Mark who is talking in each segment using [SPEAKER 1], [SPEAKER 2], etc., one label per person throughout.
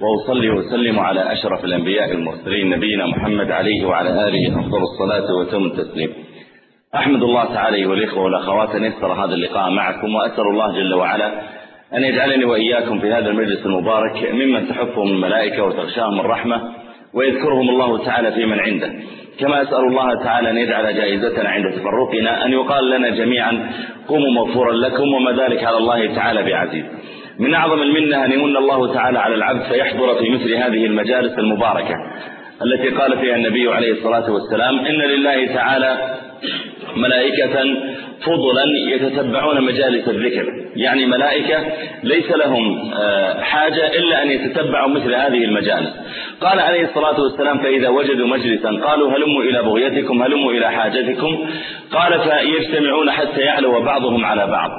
[SPEAKER 1] وأصلي وسلم على أشرف الأنبياء المرسلين نبينا محمد عليه وعلى آله أفضل الصلاة وتم التسليم. أحمد الله تعالى والإخوة والأخوات أن يسر هذا اللقاء معكم وأسأل الله جل وعلا أن يجعلني وإياكم في هذا المجلس المبارك ممن تحفهم الملائكة وتغشاهم الرحمة ويذكرهم الله تعالى في من عنده. كما أسأل الله تعالى أن يجعل جائزتنا عند تفرقنا أن يقال لنا جميعا قوموا مغفورا لكم وما ذلك على الله تعالى بعزيز. من أعظم المنة أن يمن الله تعالى على العبد فيحضر في مثل هذه المجالس المباركة التي قال فيها النبي عليه الصلاة والسلام إن لله تعالى ملائكة فضلا يتتبعون مجالس الذكر. يعني ملائكة ليس لهم حاجة إلا أن يتتبعوا مثل هذه المجالس. قال عليه الصلاة والسلام فإذا وجدوا مجلسا قالوا هلموا إلى بغيتكم هلموا إلى حاجتكم. قال فيجتمعون حتى يعلو بعضهم على بعض.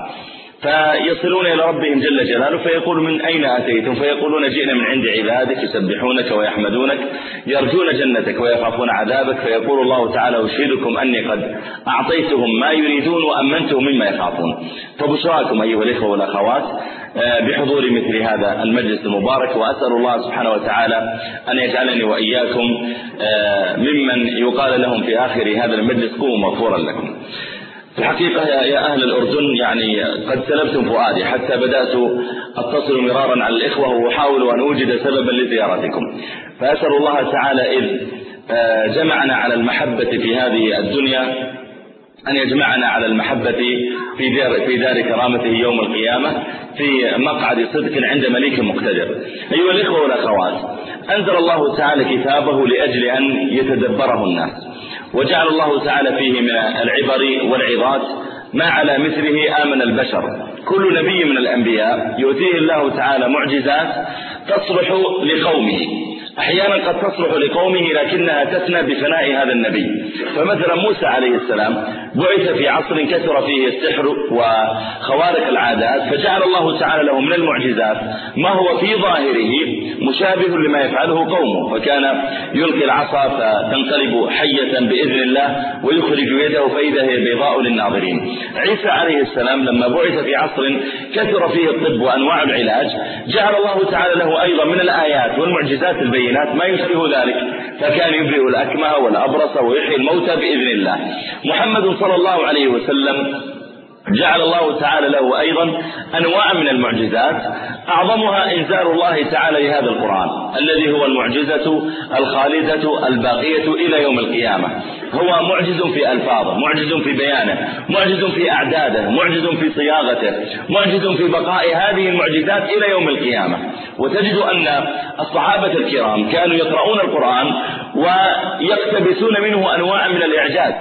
[SPEAKER 1] فيصلون إلى ربهم جل جلاله فيقول من أين أتيتم؟ فيقولون جئنا من عند عبادك يسبحونك ويحمدونك يرجون جنتك ويخافون عذابك فيقول الله تعالى أشهدكم أني قد أعطيتهم ما يريدون وأمنتهم مما يخافون. فبشراكم أيها الإخوة والأخوات بحضور مثل هذا المجلس المبارك وأسأل الله سبحانه وتعالى أن يجعلني وإياكم ممن يقال لهم في آخر هذا المجلس قوموا مغفورا لكم. الحقيقة يا أهل الأردن يعني قد سلبتم فؤادي حتى بدأت أتصل مرارا على الإخوة وأحاول أن أوجد سببا لزيارتكم. فأسأل الله تعالى إذ جمعنا على المحبة في هذه الدنيا أن يجمعنا على المحبة في دار, في دار كرامته يوم القيامة في مقعد صدق عند مليك مقتدر. أيها الإخوة والأخوات أنزل الله تعالى كتابه لأجل أن يتدبره الناس. وجعل الله تعالى فيه من العبر والعظات ما على مثله آمن البشر. كل نبي من الأنبياء يؤتيه الله تعالى معجزات تصلح لقومه. أحيانا قد تصلح لقومه لكنها تفنى بفناء هذا النبي. فمثلا موسى عليه السلام بعث في عصر كثر فيه السحر وخوارق العادات فجعل الله تعالى له من المعجزات ما هو في ظاهره مشابه لما يفعله قومه. فكان يلقي العصا فتنقلب حية بإذن الله ويخرج يده فإذا هي بيضاء للناظرين. عيسى عليه السلام لما بعث في عصر كثر فيه الطب وأنواع العلاج جعل الله تعالى له أيضا من الآيات والمعجزات البينات ما يشبه ذلك فكان يبرئ الأكمه والأبرص ويحيي الموتى بإذن الله. محمد صلى الله عليه وسلم جعل الله تعالى له أيضا أنواع من المعجزات أعظمها إنزال الله تعالى لهذا القرآن الذي هو المعجزة الخالدة الباقية إلى يوم القيامة. هو معجز في ألفاظه معجز في بيانه معجز في أعداده معجز في صياغته معجز في بقاء هذه المعجزات إلى يوم القيامة. وتجد أن الصحابة الكرام كانوا يقرؤون القرآن ويقتبسون منه أنواع من الإعجاز.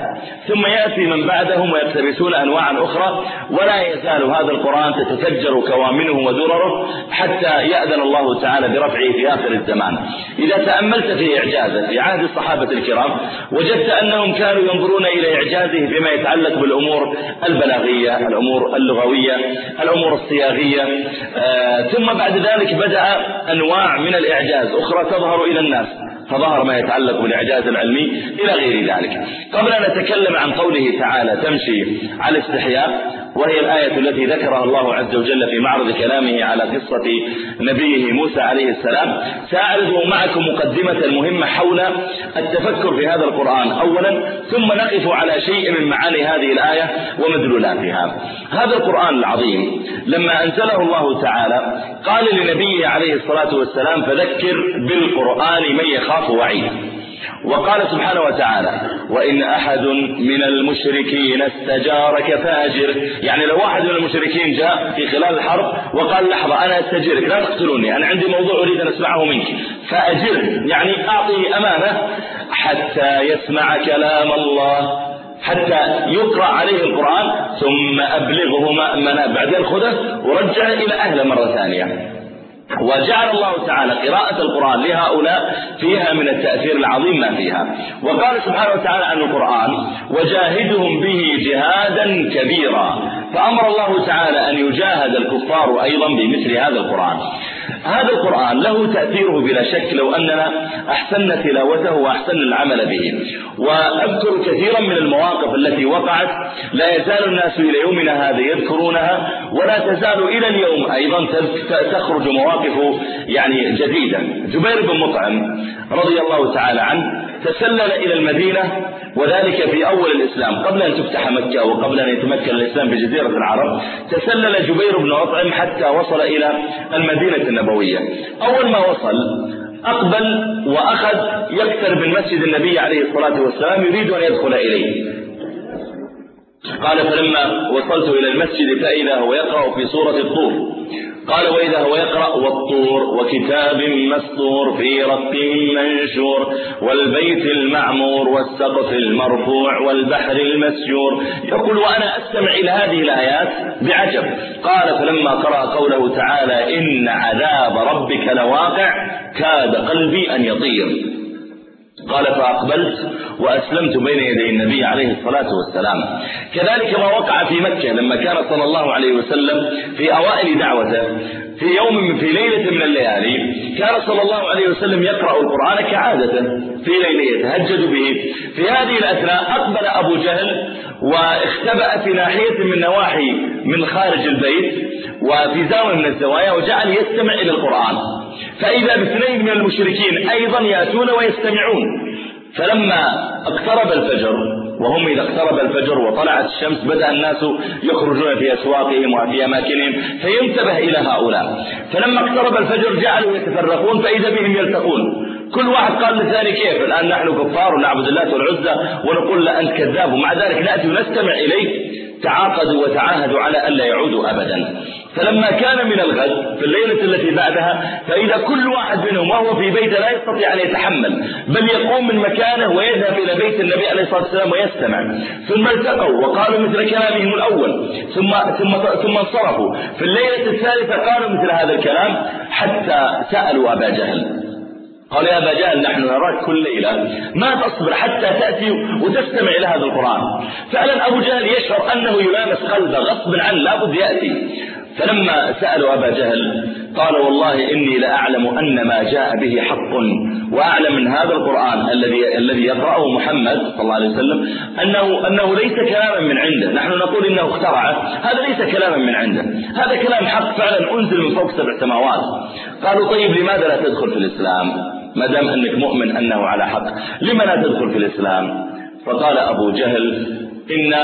[SPEAKER 1] ثم يأتي من بعدهم ويقتبسون أنواعا أخرى ولا يزال هذا القرآن تتفجر كوامنه ودرره حتى يأذن الله تعالى برفعه في آخر الزمان. إذا تأملت في إعجازه في عهد الصحابة الكرام وجدت أنهم كانوا ينظرون إلى إعجازه فيما يتعلق بالأمور البلاغية الأمور اللغوية الأمور الصياغية. آه ثم بعد ذلك بدأ أنواع من الإعجاز أخرى تظهر إلى الناس فظهر ما يتعلق بالإعجاز العلمي إلى غير ذلك. قبل أن نتكلم عن قوله تعالى تمشي على استحياء وهي الآية التي ذكرها الله عز وجل في معرض كلامه على قصة نبيه موسى عليه السلام. سأعرض معكم مقدمة مهمة حول التفكر في هذا القرآن أولا ثم نقف على شيء من معاني هذه الآية ومدلولاتها هذا القرآن العظيم لما أنزله الله تعالى قال لنبيه عليه الصلاة والسلام فذكر بالقرآن من يخاف وعيد. وقال سبحانه وتعالى وإن أحد من المشركين استجارك فأجر. يعني لو واحد من المشركين جاء في خلال الحرب وقال لحظة أنا أستجيرك لا تقتلوني أنا عندي موضوع أريد أن أسمعه منك. فأجر يعني أعطيه أمانة حتى يسمع كلام الله حتى يقرأ عليه القرآن ثم أبلغه مأمنا بعدين خذه ورجعه إلى أهله مرة ثانية. وجعل الله تعالى قراءة القرآن لهؤلاء فيها من التأثير العظيم ما فيها. وقال سبحانه وتعالى عن القرآن وجاهدهم به جهادا كبيرا. فأمر الله تعالى أن يجاهد الكفار أيضا بمثل هذا القرآن. هذا القرآن له تأثيره بلا شك لو أننا أحسن تلاوته وأحسن العمل به. وأذكر كثيرا من المواقف التي وقعت لا يزال الناس إلى يومنا هذا يذكرونها ولا تزال إلى اليوم أيضا تخرج مواقف يعني جديدة. جبير بن مطعم رضي الله تعالى عنه تسلل إلى المدينة وذلك في أول الإسلام قبل أن تفتح مكة وقبل أن يتمكن الإسلام في جزيرة العرب تسلل جبير بن مطعم حتى وصل إلى المدينة النبوية. أول ما وصل أقبل وأخذ يقترب من مسجد النبي عليه الصلاة والسلام يريد أن يدخل إليه. قال فلما وصلت إلى المسجد فإذا هو يقرأ في سورة الطور. قال وإذا هو يقرأ والطور وكتاب مسطور في رق منشور والبيت المعمور والسقف المرفوع والبحر المسجور يقول وأنا أستمع إلى هذه الآيات بعجب. قال فلما قرأ قوله تعالى إن عذاب ربك لواقع كاد قلبي أن يطير. قال فأقبلت وأسلمت بين يدي النبي عليه الصلاة والسلام. كذلك ما وقع في مكة لما كان صلى الله عليه وسلم في أوائل دعوته في يوم في ليلة من الليالي كان صلى الله عليه وسلم يقرأ القرآن كعادة في ليلة يتهجد به. في هذه الأثناء أقبل أبو جهل واختبأ في ناحية من نواحي من خارج البيت وفي زاوية من الزوايا وجعل يستمع إلى القرآن. فإذا باثنين من المشركين أيضا يأتون ويستمعون. فلما اقترب الفجر وهم إذا اقترب الفجر وطلعت الشمس بدأ الناس يخرجون في أسواقهم وفي أماكنهم فينتبه إلى هؤلاء. فلما اقترب الفجر جعلوا يتفرقون فإذا بهم يلتقون. كل واحد قال للثاني كيف؟ الآن نحن كفار ونعبد الله والعزى ونقول لا أنت كذاب. ومع ذلك نأتي ونستمع إليك. تعاقدوا وتعاهدوا على ألا يعودوا أبدا. فلما كان من الغد في الليلة التي بعدها فإذا كل واحد منهم وهو في بيته لا يستطيع أن يتحمل بل يقوم من مكانه ويذهب إلى بيت النبي عليه الصلاة والسلام ويستمع. ثم التقوا وقالوا مثل كلامهم الأول. ثم ثم ثم انصرفوا. في الليلة الثالثة قالوا مثل هذا الكلام حتى سألوا أبا جهل. قال يا أبا جهل نحن نراك كل ليلة. ما تصبر حتى تأتي وتستمع إلى هذا القرآن. فعلا أبو جهل يشعر أنه يلامس قلبه غصب عنه لابد يأتي. فلما سألوا أبا جهل قال والله إني لأعلم أن ما جاء به حق وأعلم من هذا القرآن الذي الذي يقرأه محمد صلى الله عليه وسلم أنه أنه ليس كلاما من عنده. نحن نقول إنه اخترعه. هذا ليس كلاما من عنده. هذا كلام حق فعلا أنزل من فوق سبع سماوات. قالوا طيب لماذا لا تدخل في الإسلام؟ ما دام أنك مؤمن أنه على حق. لما لا تدخل في الإسلام؟ فقال أبو جهل إن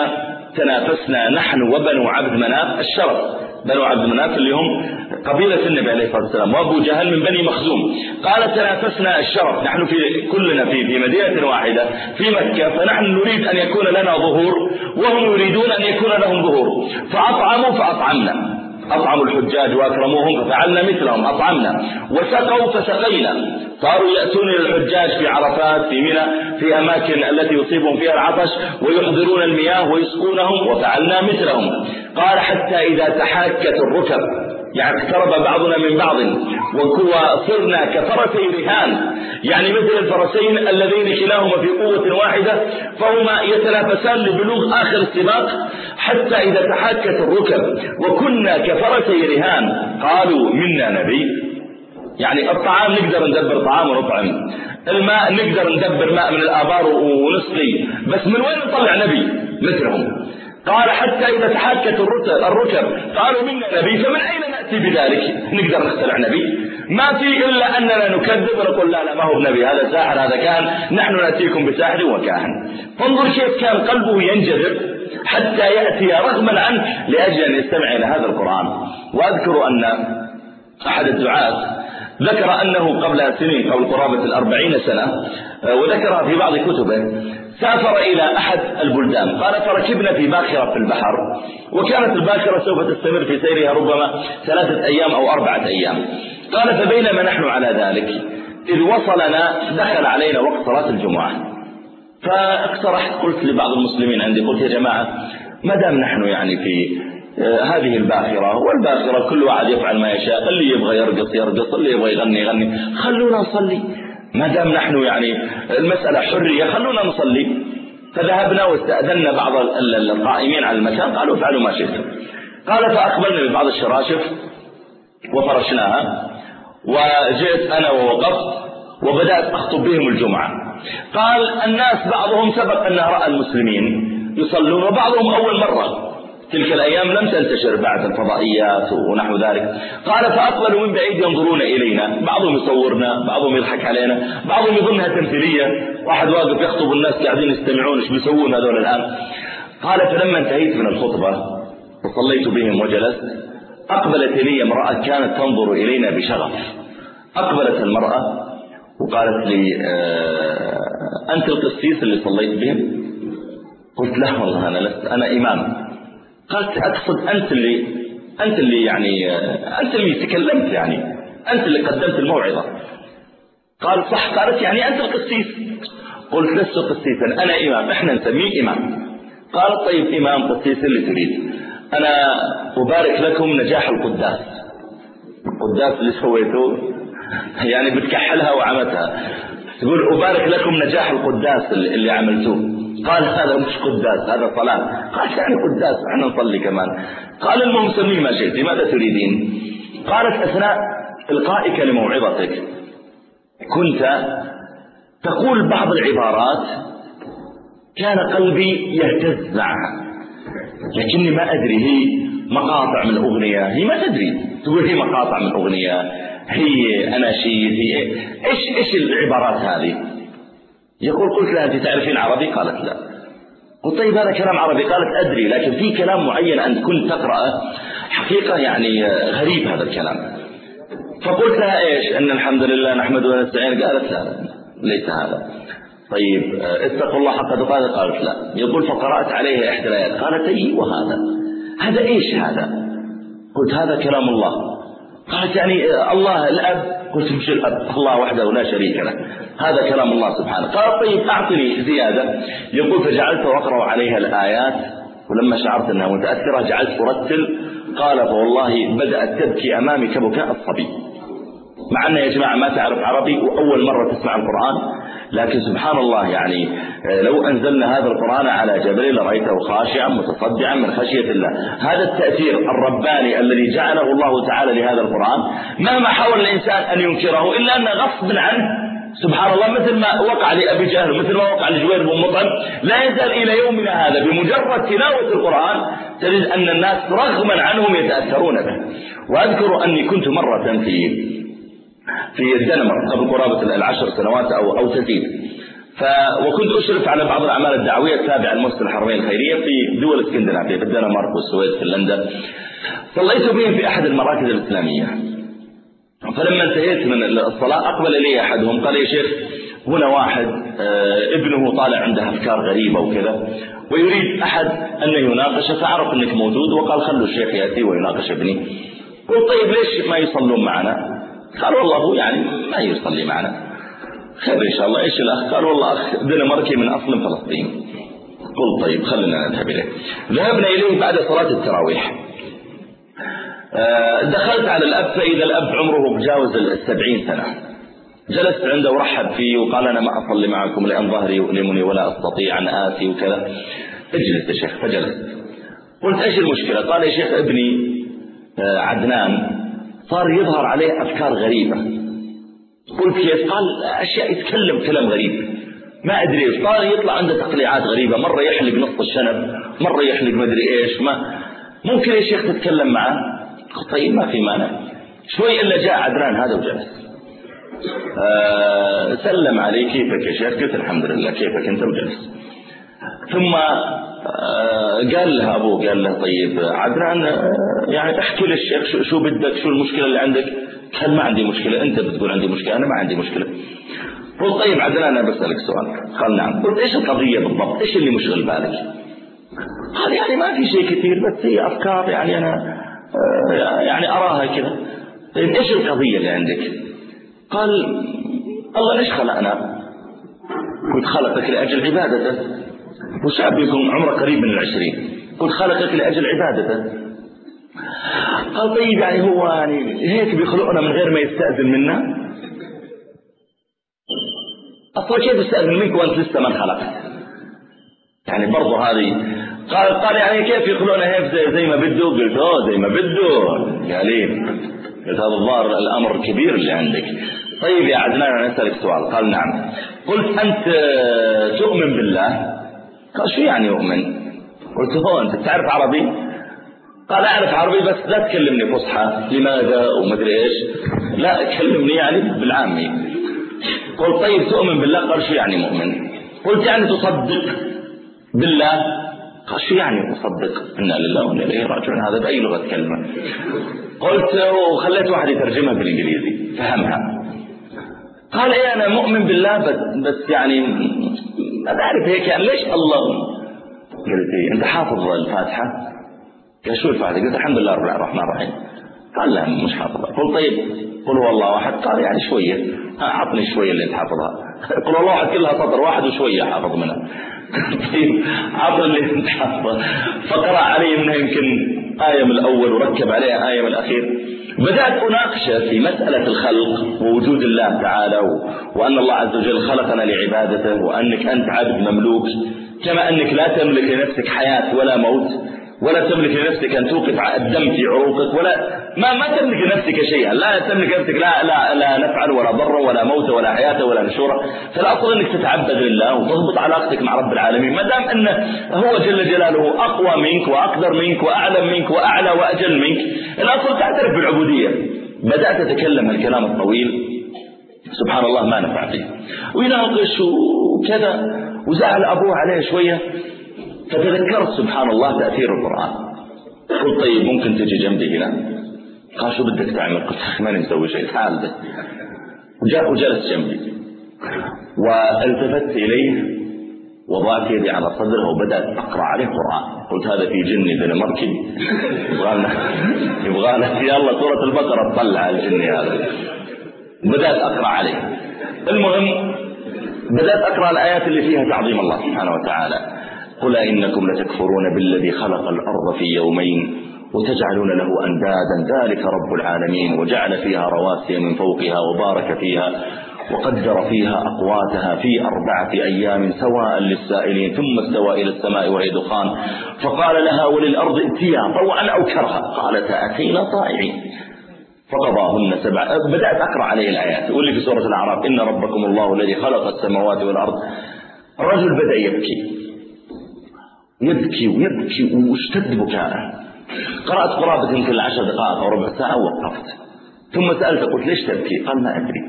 [SPEAKER 1] تنافسنا نحن وبنو عبد مناف الشرف. بنو عبد مناف اللي هم قبيلة النبي عليه الصلاة والسلام وأبو جهل من بني مخزوم. قال تنافسنا الشرف نحن في كلنا في في مدينة واحدة في مكة فنحن نريد أن يكون لنا ظهور وهم يريدون أن يكون لهم ظهور. فأطعموا فأطعمنا. أطعموا الحجاج وأكرموهم ففعلنا مثلهم أطعمنا. وسقوا فسقينا. صاروا يأتون إلى الحجاج في عرفات في منى في أماكن التي يصيبهم فيها العطش ويحضرون المياه ويسقونهم وفعلنا مثلهم. قال حتى إذا تحاكت الركب يعني اقترب بعضنا من بعض وصرنا كفرسي رهان يعني مثل الفرسين اللذين كلاهما في قوة واحدة فهما يتنافسان لبلوغ آخر السباق حتى إذا تحاكت الركب وكنا كفرسي رهان. قالوا منا نبي. يعني الطعام نقدر ندبر طعام ونطعم. الماء نقدر ندبر ماء من الآبار ونسقي. بس من وين نطلع نبي؟ مثلهم. قال حتى إذا تحكت الركب قالوا منا نبي فمن أين نأتي بذلك؟ نقدر نخترع نبي. ما في إلا أننا نكذب ونقول لا لا ما هو بنبي هذا ساحر هذا كاهن. نحن نأتيكم بساحر وكاهن. فانظر كيف كان قلبه ينجذب حتى يأتي رغما عنه لأجل أن يستمع إلى هذا القرآن. وأذكر أن أحد الدعاة ذكر أنه قبل سنين قبل قرابة الأربعين سنة وذكرها في بعض كتبه سافر إلى أحد البلدان. قال فركبنا في باخرة في البحر وكانت الباخرة سوف تستمر في سيرها ربما ثلاثة أيام أو أربعة أيام. قال فبينما نحن على ذلك إذ وصلنا دخل علينا وقت صلاة الجمعة. فاقترحت قلت لبعض المسلمين عندي قلت يا جماعة ما دام نحن يعني في آه، هذه الباخرة والباخرة كل واحد يفعل ما يشاء اللي يبغى يرقص يرقص اللي يبغى يغني يغني خلونا نصلي. ما دام نحن يعني المسألة حرية خلونا نصلي. فذهبنا واستأذنا بعض القائمين على المكان قالوا افعلوا ما شئتم. قال فأقبلنا ببعض الشراشف وفرشناها وجئت أنا ووقفت وبدأت أخطب بهم الجمعة. قال الناس بعضهم سبق أنه رأى المسلمين يصلون وبعضهم أول مرة. تلك الأيام لم تنتشر بعد الفضائيات ونحو ذلك. قال فأقبلوا من بعيد ينظرون إلينا. بعضهم يصورنا بعضهم يضحك علينا بعضهم يظنها تمثيلية واحد واقف يخطب الناس قاعدين يستمعون إيش بيسوون هذول الآن؟ قال فلما انتهيت من الخطبة وصليت بهم وجلست. أقبلت لي امرأة كانت تنظر إلينا بشغف. أقبلت المرأة وقالت لي آه أنت القسيس اللي صليت بهم؟ قلت لا والله أنا لست أنا إمام. قالت أقصد أنت اللي أنت اللي يعني أنت اللي تكلمت يعني أنت اللي قدمت الموعظة. قال صح. قالت يعني أنت القسيس. قلت لست قسيسا أنا إمام إحنا نسميه إمام. قال طيب إمام قسيس اللي تريد. أنا أبارك لكم نجاح القداس. القداس اللي سويته يعني بتكحلها وعمتها. تقول أبارك لكم نجاح القداس اللي عملتوه. قال هذا مش قداس هذا صلاة قال يعني قداس إحنا نصلي كمان. قال المهم سميه ما شئت ماذا تريدين؟ قالت أثناء إلقائك لموعظتك كنت تقول بعض العبارات كان قلبي يهتز معها لكني ما أدري هي مقاطع من أغنية هي ما تدري تقول هي مقاطع من أغنية هي أناشيد هي إيش إيش العبارات هذه؟ يقول قلت لها أنت تعرفين عربي؟ قالت لا. قلت طيب هذا كلام عربي؟ قالت أدري لكن في كلام معين أنت كنت تقرأه. حقيقة يعني غريب هذا الكلام. فقلت لها إيش؟ أن الحمد لله نحمد ونستعين. قالت لا ليس هذا. طيب اتقوا الله حق تقاته. قالت لا. يقول فقرأت عليه إحدى الآيات. قالت أي وهذا هذا؟ إيش هذا؟ قلت هذا كلام الله. قالت يعني الله الأب قلت مش الأب الله وحده لا شريك له. هذا كلام الله سبحانه. قال طيب أعطني زيادة. يقول فجعلت أقرأ عليها الآيات. ولما شعرت أنها متأثرة جعلت أرتل. قال فوالله بدأت تبكي أمامي كبكاء الصبي. مع أن يا جماعة ما تعرف عربي وأول مرة تسمع القرآن. لكن سبحان الله يعني لو أنزلنا هذا القرآن على جبل لرأيته خاشعا متصدعا من خشية الله. هذا التأثير الرباني الذي جعله الله تعالى لهذا القرآن مهما حاول الإنسان أن ينكره إلا أن غصب عنه. سبحان الله مثل ما وقع لأبي جهل مثل ما وقع لجوير بن مطعم لا يزال إلى يومنا هذا بمجرد تلاوة القرآن تجد أن الناس رغما عنهم يتأثرون به. وأذكر أني كنت مرة في في الدنمارك قبل قرابة العشر سنوات أو أو تزيد. ف وكنت أشرف على بعض الأعمال الدعوية التابعة لمؤسسة الحرمين الخيرية في دول اسكندنافيا في الدنمارك والسويد في لندن. صليت بهم في أحد المراكز الإسلامية. فلما انتهيت من الصلاة أقبل لي أحدهم قال يا شيخ هنا واحد ابنه طالع عنده أفكار غريبة وكذا ويريد أحد أن يناقش فعرف أنك موجود وقال خلوا الشيخ يأتي ويناقش ابني. قلت طيب ليش ما يصلون معنا؟ قال والله هو يعني ما يصلي معنا. خير إن شاء الله. إيش الأخ قال والله أخ دنماركي من أصل فلسطين. قلت طيب خلينا نذهب إليه. ذهبنا إليه بعد صلاة التراويح. دخلت على الأب فإذا الأب عمره بجاوز السبعين سنة. جلست عنده ورحب فيه وقال أنا ما أصلي معكم لأن ظهري يؤلمني ولا أستطيع أن آتي وكذا. اجلس يا شيخ فجلست. قلت إيش المشكلة؟ قال يا شيخ ابني عدنان. صار يظهر عليه أفكار غريبة. قلت كيف قال أشياء يتكلم كلام غريب. ما أدري صار يطلع عنده تقليعات غريبة. مرة يحلق نص الشنب مرة يحلق ما أدري إيش. ما ممكن يا شيخ تتكلم معه؟ طيب ما في مانع. شوي إلا جاء عدنان هذا وجلس. آه سلم علي كيفك يا شيخ؟ قلت الحمد لله كيفك؟ أنت وجلس. ثم قال له أبوه قال له طيب عدنان يعني احكي للشيخ شو بدك شو المشكلة اللي عندك؟ قال ما عندي مشكلة أنت بتقول عندي مشكلة أنا ما عندي مشكلة. قلت طيب عدنان أنا بسألك سؤال. قال نعم. قلت إيش القضية بالضبط؟ إيش اللي مشغل بالك؟ قال يعني ما في شيء كثير بس هي أفكار يعني أنا يعني أراها كذا. طيب إيش القضية اللي عندك؟ قال الله ليش خلقنا؟ قلت خلقك لأجل عبادته. وشاب يكون عمره قريب من العشرين. قلت خلقك لأجل عبادته. قال طيب يعني هو يعني هيك بيخلقنا من غير ما يستأذن منا؟ أصلا كيف يستأذن منك وأنت لسه ما انخلقت؟ يعني برضه هذه قال قال يعني كيف يخلقنا هيك زي, زي ما بده؟ قلت أوه زي ما بده. قال لي قلت هذا الظاهر الأمر كبير اللي عندك. طيب يا عدنان أنا أسألك سؤال. قال نعم. قلت أنت تؤمن بالله؟ قال شو يعني أؤمن قلت هو أنت تعرف عربي؟ قال أعرف عربي بس لا تكلمني فصحى. لماذا؟ ومدري إيش. لا كلمني يعني بالعامي. قلت طيب تؤمن بالله؟ قال شو يعني مؤمن؟ قلت يعني تصدق بالله. قال شو يعني مصدق إنا لله وإنا إليه راجعون. هذا بأي لغة كلمة؟ قلت وخليت واحد يترجمها بالإنجليزي. فهمها. قال إيه أنا مؤمن بالله بس, بس يعني ما بعرف هيك يعني ليش الله؟ قلت إيه أنت حافظ الفاتحة؟ قال شو الفاتحة؟ قلت الحمد لله رب الرحمن الرحيم. قال لا مش حافظها. قلت طيب قل هو الله واحد قال يعني شوية. أعطني شوية اللي أنت حافظها. قل هو الله واحد كلها سطر واحد وشوية حافظ منها. طيب عطر اللي أنت حافظه فقرأ عليه منها يمكن آية من الأول وركب عليها آية من الأخير. بدأت أناقشة في مسألة الخلق ووجود الله تعالى وأن الله عز وجل خلقنا لعبادته وأنك أنت عبد مملوك كما أنك لا تملك لنفسك حياة ولا موت. ولا تملك لنفسك أن توقف الدم في عروقك ولا ما ما تملك لنفسك شيئا لا تملك لنفسك لا لا لا نفعا ولا ضرا ولا موت ولا حياة ولا نشورا فالأصل أنك تتعبد لله وتضبط علاقتك مع رب العالمين ما دام أن هو جل جلاله أقوى منك وأقدر منك وأعلم منك وأعلى وأجل منك الأصل تعترف بالعبودية. بدأت أتكلم الكلام الطويل. سبحان الله ما نفع فيه ويناقش وكذا وزعل أبوه عليه شوية. فتذكرت سبحان الله تأثير القرآن. قلت طيب ممكن تجي جنبي هنا. قال شو بدك تعمل؟ قلت أخي ماني مسوي شيء تعال وجاء وجلس جنبي. والتفت إليه وضعت يدي على صدره وبدأت أقرأ عليه قرآن قلت هذا في جني دنماركي يبغى لنا يبغى لنا يلا سورة البقرة تطلع الجني هذا. بدأت أقرأ عليه. المهم بدأت أقرأ الآيات اللي فيها تعظيم الله سبحانه وتعالى. قل إنكم لتكفرون بالذي خلق الأرض في يومين وتجعلون له أندادا. ذلك رب العالمين. وجعل فيها رواسي من فوقها وبارك فيها وقدر فيها أقواتها في أربعة أيام سواء للسائلين. ثم استوى إلى السماء وهي دخان. فقال لها وللأرض ائتيا طوعا أو كرها. قالت أتينا طائعين. فقضاهن سبع. بدأت أقرأ عليه الآيات. واللي في سورة الأعراف إن ربكم الله الذي خلق السماوات والأرض. الرجل بدأ يبكي. يبكي ويبكي واشتد بكاءه قرأت قرابة يمكن العشر دقائق أو ربع ساعة ووقفت. ثم سألته قلت ليش تبكي؟ قال ما أدري.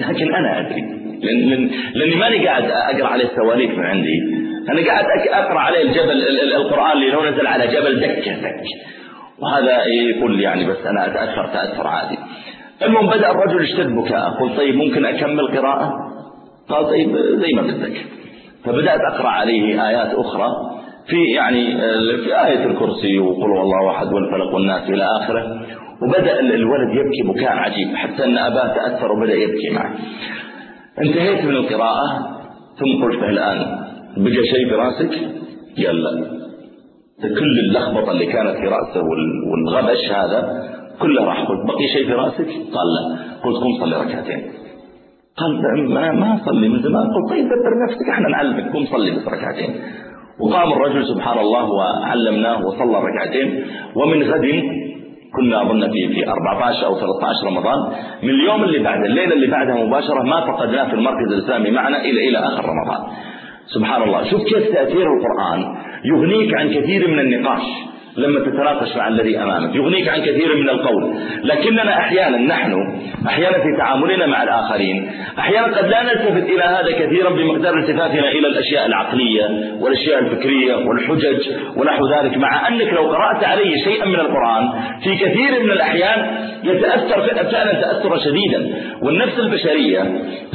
[SPEAKER 1] لكن أنا أدري. لأن لأن لأني ماني قاعد أقرأ عليه السواليف من عندي. أنا قاعد أقرأ عليه الجبل القرآن اللي لو نزل على جبل دكة دك وهذا يقول يعني بس أنا أتأثر تأثر عادي. المهم بدأ الرجل يشتد بكاءه قلت طيب ممكن أكمل قراءة؟ قال طيب زي ما بدك فبدأت أقرأ عليه آيات أخرى. في يعني في آية الكرسي وقل والله أحد والفلق والناس إلى آخره. وبدأ الولد يبكي بكاء عجيب حتى أن أباه تأثر وبدأ يبكي معه. انتهيت من القراءة ثم قلت الآن بقى شيء في رأسك؟ يلا. كل اللخبطة اللي كانت في رأسه والغبش هذا كله راح. قلت بقي شيء في رأسك؟ قال لا. قلت قم صلي ركعتين. قال ما ما صلي من زمان. قلت طيب دبر نفسك. إحنا نعلمك. قم صلي بس ركعتين. وقام الرجل سبحان الله وعلمناه وصلى ركعتين ومن غد كنا أظن في في 14 أو 13 رمضان. من اليوم اللي بعد الليلة اللي بعدها مباشرة ما فقدناه في المركز الإسلامي معنا إلى إلى آخر رمضان. سبحان الله شوف كيف تأثير القرآن يغنيك عن كثير من النقاش. لما تتناقش مع الذي أمامك. يغنيك عن كثير من القول. لكننا أحيانا نحن أحيانا في تعاملنا مع الآخرين أحيانا قد لا نلتفت إلى هذا كثيرا بمقدار التفاتنا إلى الأشياء العقلية والأشياء الفكرية والحجج ونحو ذلك مع أنك لو قرأت عليه شيئا من القرآن في كثير من الأحيان يتأثر فعلا تأثرا شديدا. والنفس البشرية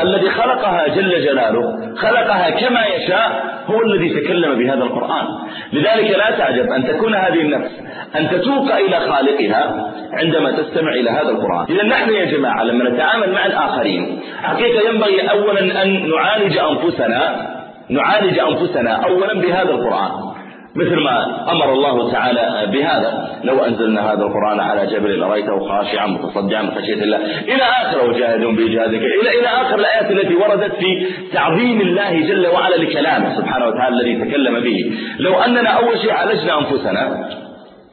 [SPEAKER 1] الذي خلقها جل جلاله خلقها كما يشاء هو الذي تكلم بهذا القرآن. لذلك لا تعجب أن تكون هذه النفس أن تتوق إلى خالقها عندما تستمع إلى هذا القرآن. إذا نحن يا جماعة لما نتعامل مع الآخرين حقيقة ينبغي أولا أن نعالج أنفسنا نعالج أنفسنا أولا بهذا القرآن. مثل ما أمر الله تعالى بهذا. لو أنزلنا هذا القرآن على جبل لرأيته خاشعا متصدعا من خشية الله. إلى آخر وجاهدهم بإجهادك إلى إلى آخر الآيات التي وردت في تعظيم الله جل وعلا لكلامه سبحانه وتعالى الذي تكلم به. لو أننا أول شيء عالجنا أنفسنا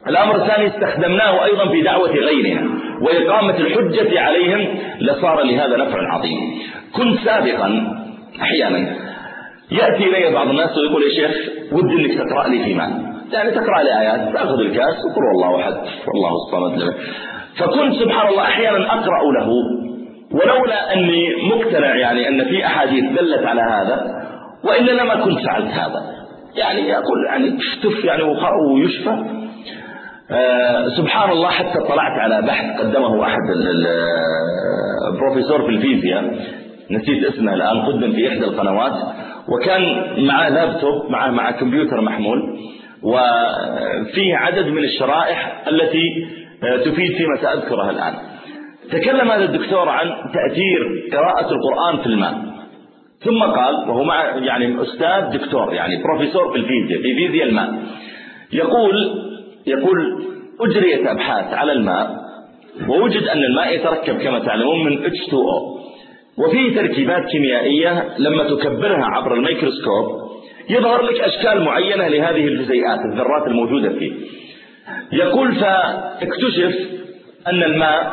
[SPEAKER 1] الأمر الثاني استخدمناه أيضا في دعوة غيرنا وإقامة الحجة عليهم لصار لهذا نفع عظيم. كنت سابقا أحيانا يأتي إلي بعض الناس ويقول يا شيخ ودي أنك تقرأ لي في يعني تقرأ لي آيات تأخذ الكاس وقل والله أحد والله الصمد. فكنت سبحان الله أحيانا أقرأ له ولولا أني مقتنع يعني أن في أحاديث دلت على هذا وإلا لما كنت فعلت هذا. يعني أقول يعني تفتف يعني ويشفى. آه سبحان الله حتى طلعت على بحث قدمه أحد البروفيسور في الفيزياء نسيت اسمه الآن قدم في إحدى القنوات. وكان معه لابتوب معه مع كمبيوتر محمول وفيه عدد من الشرائح التي آه، تفيد فيما سأذكرها الآن. تكلم هذا الدكتور عن تأثير قراءة القرآن في الماء. ثم قال وهو مع يعني أستاذ دكتور يعني بروفيسور في الفيزياء في فيزياء الماء يقول يقول أجريت أبحاث على الماء ووجد أن الماء يتركب كما تعلمون من H2O وفيه تركيبات كيميائية لما تكبرها عبر الميكروسكوب يظهر لك أشكال معينة لهذه الجزيئات الذرات الموجودة فيه. يقول فاكتشف أن الماء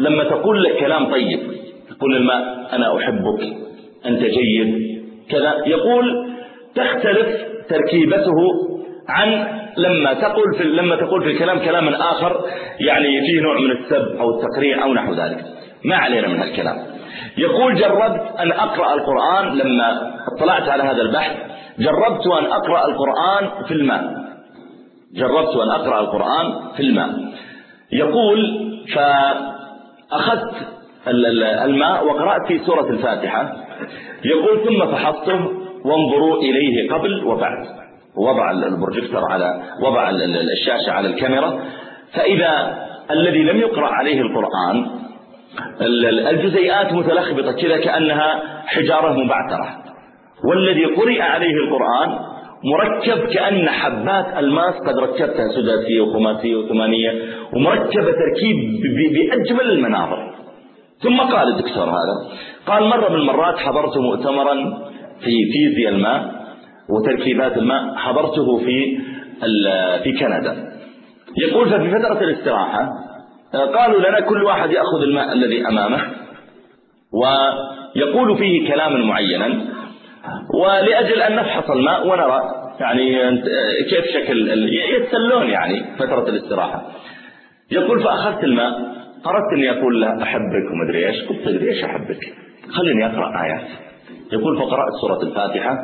[SPEAKER 1] لما تقول لك كلام طيب تقول الماء أنا أحبك أنت جيد كذا. يقول تختلف تركيبته عن لما تقول في لما تقول في الكلام كلاما آخر يعني فيه نوع من السب أو التقريع أو نحو ذلك. ما علينا من هالكلام. يقول جربت أن أقرأ القرآن لما اطلعت على هذا البحث. جربت أن أقرأ القرآن في الماء. جربت أن أقرأ القرآن في الماء. يقول فأخذت الماء وقرأت في سورة الفاتحة. يقول ثم فحصته وانظروا إليه قبل وبعد. وضع البروجيكتور على وضع الشاشة على الكاميرا. فإذا الذي لم يقرأ عليه القرآن الجزيئات متلخبطة كذا كأنها حجارة مبعثرة. والذي قرئ عليه القرآن مركب كأن حبات الماس قد ركبتها سداسية وخماسية وثمانية ومركبة تركيب بأجمل المناظر. ثم قال الدكتور هذا قال مرة من المرات حضرت مؤتمرا في فيزياء الماء وتركيبات الماء حضرته في في كندا. يقول ففي فترة الاستراحة قالوا لنا كل واحد يأخذ الماء الذي أمامه ويقول فيه كلاما معينا ولأجل أن نفحص الماء ونرى يعني كيف شكل يتسلون يعني فترة الاستراحة. يقول فأخذت الماء أردت أني أقول له أحبك ومدري إيش قلت له إيش أحبك خليني أقرأ آيات. يقول فقرأت سورة الفاتحة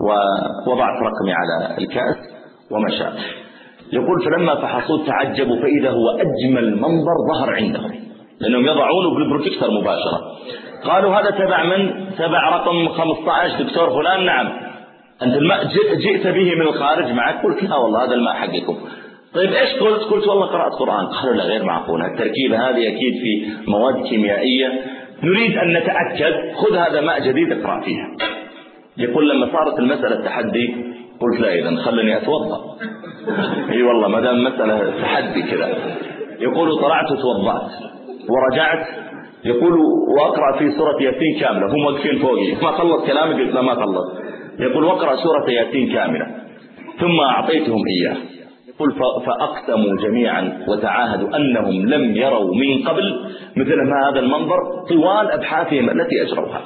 [SPEAKER 1] ووضعت رقمي على الكأس ومشى. يقول فلما فحصوه تعجبوا فإذا هو أجمل منظر ظهر عندهم لأنهم يضعونه بالبروجيكتر مباشرة. قالوا هذا تبع من؟ تبع رقم 15 دكتور فلان. نعم. أنت الماء جئت به من الخارج معك؟ قلت لا والله هذا الماء حقكم. طيب إيش قلت؟ قلت والله قرأت قرآن. قالوا لا غير معقول. التركيبة هذه أكيد في مواد كيميائية. نريد أن نتأكد. خذ هذا ماء جديد اقرأ فيها. يقول لما صارت المسألة تحدي قلت لا إذا خلني أتوضأ. أي والله ما دام مسألة تحدي كذا. يقول طلعت وتوضأت ورجعت. يقول وأقرأ في سورة ياسين كاملة. هم واقفين فوقي. ما خلص كلامي قلت لا ما خلص. يقول واقرأ سورة ياسين كاملة. ثم أعطيتهم إياه. يقول فأقسموا جميعا وتعاهدوا أنهم لم يروا من قبل مثل ما هذا المنظر طوال أبحاثهم التي اجروها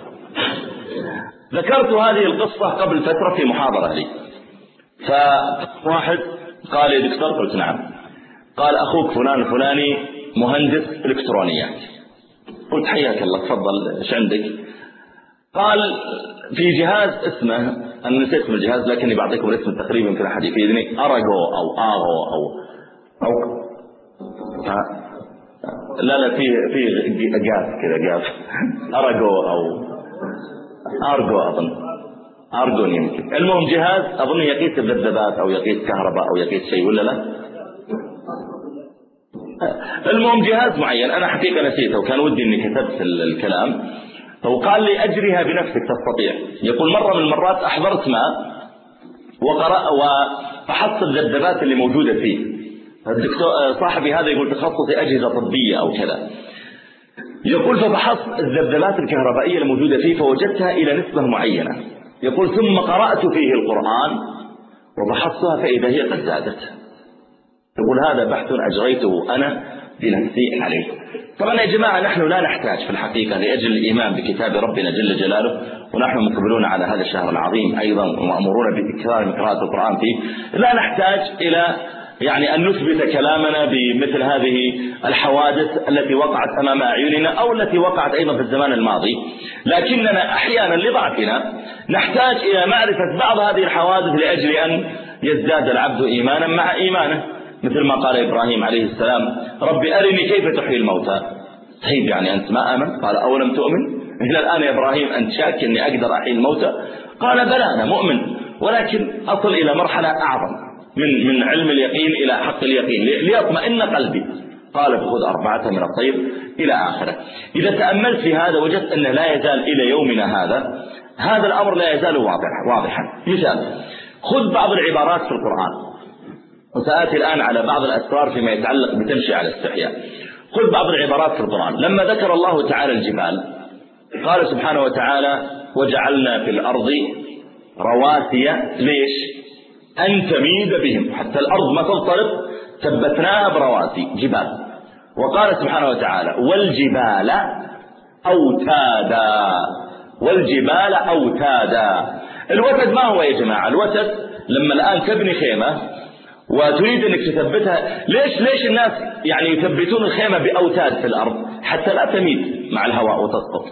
[SPEAKER 1] ذكرت هذه القصة قبل فترة في محاضرة لي. فواحد قال يا دكتور قلت نعم. قال أخوك فلان الفلاني مهندس الكترونيات قلت حياك الله تفضل إيش عندك؟ قال في جهاز اسمه أنا نسيت اسم الجهاز لكني بعطيكم الاسم تقريبا يمكن أحد يفيدني. اراجو أو اغو أو أو. لا لا في في جاف كذا جاف اراجو أو أرجو أظن. ارجون يمكن. المهم جهاز أظن يقيس الذبذبات أو يقيس كهرباء أو يقيس شيء ولا لا؟ المهم جهاز معين. أنا حقيقة نسيته. وكان ودي أني كتبت الكلام. وقال لي أجرها بنفسك تستطيع. يقول مرة من المرات أحضرت ماء وقرأ وفحصت الذبذبات اللي موجودة فيه. الدكتور صاحبي هذا يقول تخصصي أجهزة طبية أو كذا. يقول ففحصت الذبذبات الكهربائية الموجودة فيه فوجدتها إلى نسبة معينة. يقول ثم قرأت فيه القرآن وفحصتها فإذا هي قد زادت. يقول هذا بحث أجريته أنا بنفسي عليه. طبعا يا جماعة نحن لا نحتاج في الحقيقة لأجل الإيمان بكتاب ربنا جل جلاله ونحن مقبلون على هذا الشهر العظيم أيضا ومأمورون من قراءة القرآن فيه. لا نحتاج إلى يعني أن نثبت كلامنا بمثل هذه الحوادث التي وقعت أمام أعيننا أو التي وقعت أيضا في الزمان الماضي. لكننا أحيانا لضعفنا نحتاج إلى معرفة بعض هذه الحوادث لأجل أن يزداد العبد إيمانا مع إيمانه. مثل ما قال إبراهيم عليه السلام ربي أرني كيف تحيي الموتى. طيب يعني أنت ما آمن قال أولم تؤمن؟ إلى الآن يا إبراهيم أنت شاك أني أقدر أحيي الموتى؟ قال بلى أنا مؤمن ولكن أصل إلى مرحلة أعظم. من من علم اليقين إلى حق اليقين. ليطمئن قلبي. قال خذ أربعة من الطير إلى آخره. إذا تأملت في هذا وجدت أنه لا يزال إلى يومنا هذا هذا الأمر لا يزال واضحا واضحا. مثال خذ بعض العبارات في القرآن. وسآتي الآن على بعض الأسرار فيما يتعلق بتمشي على الاستحياء خذ بعض العبارات في القرآن. لما ذكر الله تعالى الجبال قال سبحانه وتعالى وجعلنا في الأرض رواسي. ليش؟ أن تميد بهم حتى الأرض ما تضطرب ثبتناها برواسي جبال. وقال سبحانه وتعالى والجبال أوتادا. والجبال أوتادا. الوتد ما هو يا جماعة؟ الوتد لما الآن تبني خيمة وتريد أنك تثبتها ليش ليش الناس يعني يثبتون الخيمة بأوتاد في الأرض حتى لا تميد مع الهواء وتسقط؟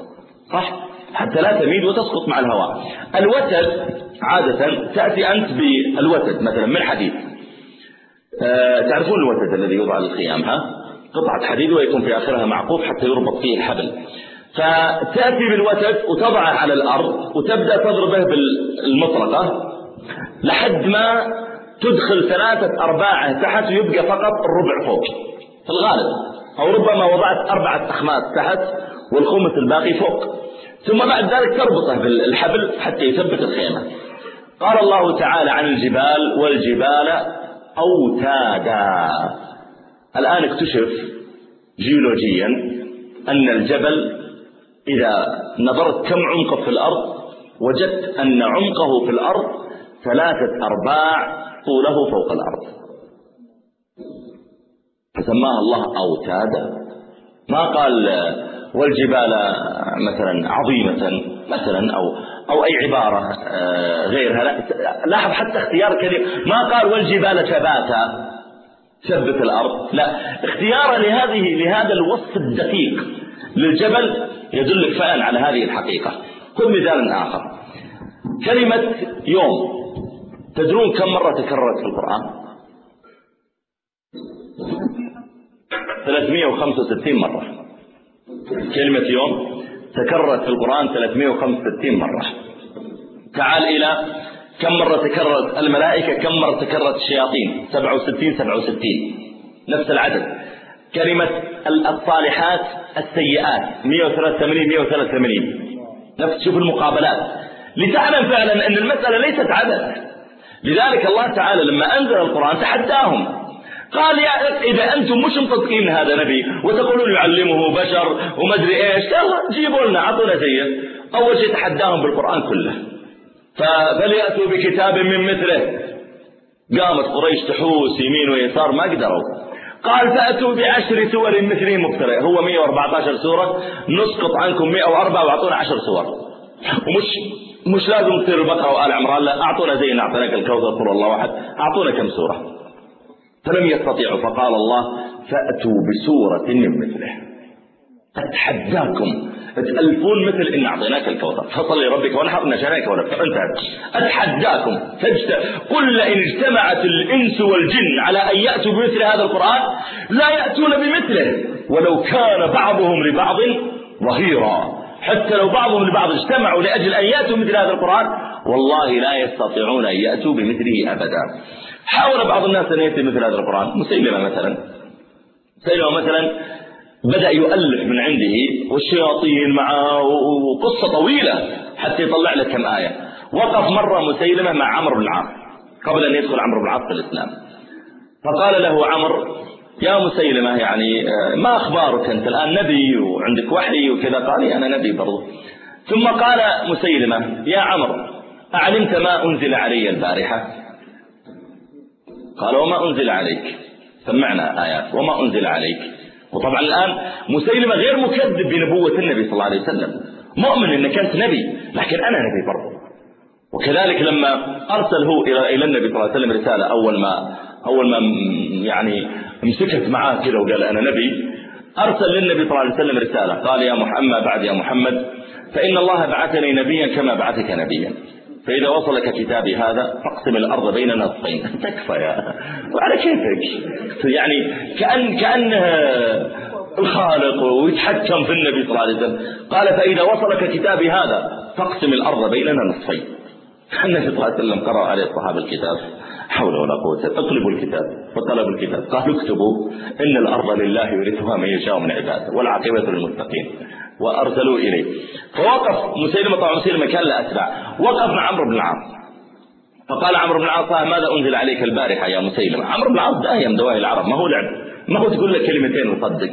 [SPEAKER 1] صح؟ حتى لا تميد وتسقط مع الهواء. الوتد عادة تأتي أنت بالوتد مثلا من حديد. أه تعرفون الوتد الذي يوضع للخيام ها؟ قطعة حديد ويكون في آخرها معقوف حتى يربط فيه الحبل. فتأتي بالوتد وتضعه على الأرض وتبدأ تضربه بالمطرقة لحد ما تدخل ثلاثة أرباعه تحت ويبقى فقط الربع فوق. في الغالب أو ربما وضعت أربعة أخماس تحت والخمس الباقي فوق. ثم بعد ذلك تربطه بالحبل حتى يثبت الخيمة. قال الله تعالى عن الجبال والجبال أوتادا. الآن اكتشف جيولوجيا أن الجبل إذا نظرت كم عمقه في الأرض وجدت أن عمقه في الأرض ثلاثة أرباع طوله فوق الأرض. فسماها الله أوتادا. ما قال والجبال مثلا عظيمة مثلا أو أو أي عبارة آه، غيرها. لا لاحظ حتى اختيار كلمة ما قال والجبال ثباتا ثبت الأرض. لا اختياره لهذه لهذا الوصف الدقيق للجبل يدلك فعلا على هذه الحقيقة. خذ مثال آخر. كلمة يوم. تدرون كم مرة تكررت في القرآن؟ 365 مرة. كلمة يوم تكررت في القرآن 365 مرة. تعال إلى كم مرة تكررت الملائكة كم مرة تكررت الشياطين؟ 67 67 نفس العدد. كلمة الصالحات السيئات. 183 183 نفس شوف المقابلات. لتعلم فعلا أن المسألة ليست عدد. لذلك الله تعالى لما أنزل القرآن تحداهم. قال يا إذا أنتم مش مصدقين هذا نبي وتقولون يعلمه بشر وما أدري إيش يلا جيبوا لنا أعطونا زية. أول شيء تحداهم بالقرآن كله. فليأتوا بكتاب من مثله. قامت قريش تحوس يمين ويسار ما قدروا. قال فأتوا بعشر سور مثله مبتلى هو 114 سورة نسقط عنكم 104 وأعطونا 10 سور. ومش مش لازم تصير البقرة وآل عمران لا أعطونا زي أعطيناك الكوثر قل الله واحد أعطونا كم سورة. فلم يستطيعوا فقال الله فأتوا بسورة من مثله. أتحداكم تألفون مثل إن أعطيناك الكوثر. فصل لربك وانحر نشانك ونفسك انتهت أتحداكم قل لئن اجتمعت الإنس والجن على أن يأتوا بمثل هذا القرآن لا يأتون بمثله. ولو كان بعضهم لبعض ظهيرا. حتى لو بعضهم لبعض اجتمعوا لأجل أن يأتوا مثل هذا القرآن والله لا يستطيعون أن يأتوا بمثله أبدا. حاول بعض الناس أن يأتي مثل هذا القرآن. مسيلمة مثلا. مسيلمة مثلا بدأ يؤلف من عنده والشياطين معه وقصة طويلة حتى يطلع لك كم آية. وقف مرة مسيلمة مع عمرو بن العاص قبل أن يدخل عمرو بن العاص في الإسلام. فقال له عمرو يا مسيلمة يعني آه، ما أخبارك أنت؟ الآن نبي وعندك وحي وكذا. قال أنا نبي برضو. ثم قال مسيلمة يا عمرو أعلمت ما أنزل علي البارحة. قال وما أنزل عليك. سمعنا آيات؟ وما أنزل عليك. وطبعا الآن مسيلمة غير مكذب بنبوة النبي صلى الله عليه وسلم. مؤمن انك انت نبي لكن أنا نبي برضه وكذلك لما ارسل هو إلى النبي صلى الله عليه وسلم رسالة أول ما أول ما يعني مسكت معاه كذا وقال أنا نبي أرسل للنبي صلى الله عليه وسلم رسالة. قال يا محمد بعد يا محمد فإن الله بعثني نبيا كما بعثك نبيا. فإذا وصلك كتابي هذا فاقسم الأرض بين نصفين. تكفى يا وعلى كيفك؟ يعني كأن كأنه الخالق ويتحكم في النبي صلى الله عليه وسلم. قال فإذا وصلك كتابي هذا فاقسم الأرض بيننا نصفين. النبي صلى الله عليه وسلم قرأ عليه الصحابة الكتاب. حول ولا قوة اطلبوا الكتاب. فطلبوا الكتاب. قالوا اكتبوا. إن الأرض لله يورثها من يشاء من عباده. والعاقبة للمتقين. وأرسلوا إليه. فوقف مسيلمة طبعا مسيلمة كان له أتباع وقف مع عمرو بن العاص. فقال عمرو بن العاص ماذا أنزل عليك البارحة يا مسيلمة عمرو بن العاص داهية دواهي العرب ما هو لعب. ما هو تقول لك كلمتين وصدق.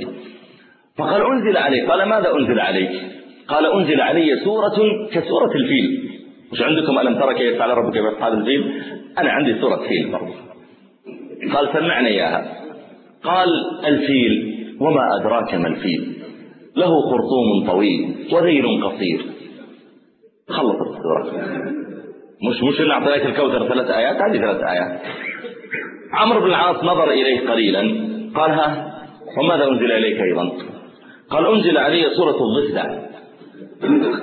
[SPEAKER 1] فقال أنزل عليك. قال ماذا أنزل عليك؟ قال أنزل علي سورة كسورة الفيل. مش عندكم؟ ألم ترى كيف فعل ربك بأصحاب الفيل؟ أنا عندي سورة فيل برضه قال سمعنا إياها قال الفيل وما أدراك ما الفيل؟ له خرطوم طويل وذيل قصير. خلصت السورة مش مش اللي أعطيك الكوثر ثلاث آيات هذه ثلاث آيات. عمرو بن العاص نظر إليه قليلا قال ها وماذا أنزل إليك أيضا؟ قال أنزل علي سورة الضفدع.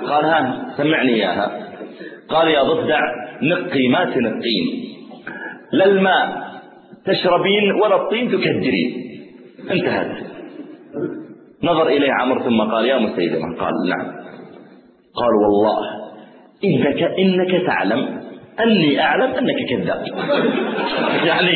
[SPEAKER 1] قال ها سمعني إياها قال يا ضفدع نقي ما تنقين. لا الماء تشربين ولا الطين تكدرين. انتهت. نظر إليه عمرو ثم قال يا مسيلمة قال؟ نعم. قال والله إنك, إنك تعلم أني أعلم أنك كذاب. يعني,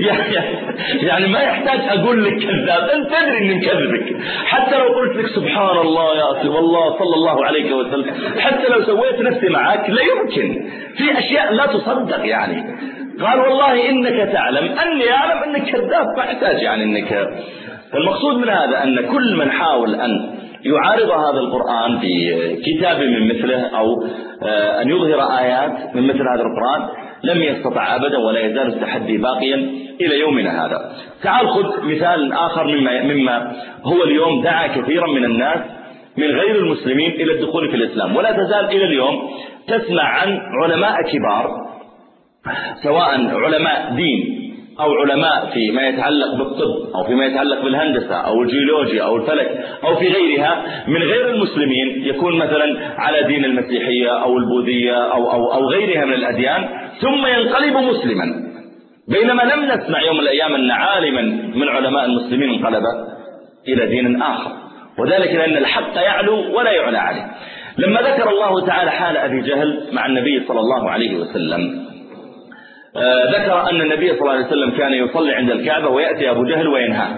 [SPEAKER 1] يعني يعني ما يحتاج أقول لك كذاب أنت تدري أني مكذبك حتى لو قلت لك سبحان الله يا أخي والله صلى الله عليه وسلم حتى لو سويت نفسي معك لا يمكن. في أشياء لا تصدق يعني. قال والله إنك تعلم أني أعلم أنك كذاب ما يحتاج يعني أنك فالمقصود من هذا أن كل من حاول أن يعارض هذا القرآن بكتاب من مثله أو آه، أن يظهر آيات من مثل هذا القرآن لم يستطع أبدا ولا يزال التحدي باقيا إلى يومنا هذا. تعال خذ مثال آخر مما, مما هو اليوم دعا كثيرا من الناس من غير المسلمين إلى الدخول في الإسلام. ولا تزال إلى اليوم تسمع عن علماء كبار سواء علماء دين أو علماء في ما يتعلق بالطب أو فيما يتعلق بالهندسة أو الجيولوجيا أو الفلك أو في غيرها من غير المسلمين يكون مثلا على دين المسيحية أو البوذية أو, أو, أو غيرها من الأديان ثم ينقلب مسلما. بينما لم نسمع يوم الأيام أن عالما من علماء المسلمين انقلب إلى دين آخر. وذلك لأن الحق يعلو ولا يعلى عليه. لما ذكر الله تعالى حال أبي جهل مع النبي صلى الله عليه وسلم ذكر أن النبي صلى الله عليه وسلم كان يصلي عند الكعبة ويأتي أبو جهل وينهاه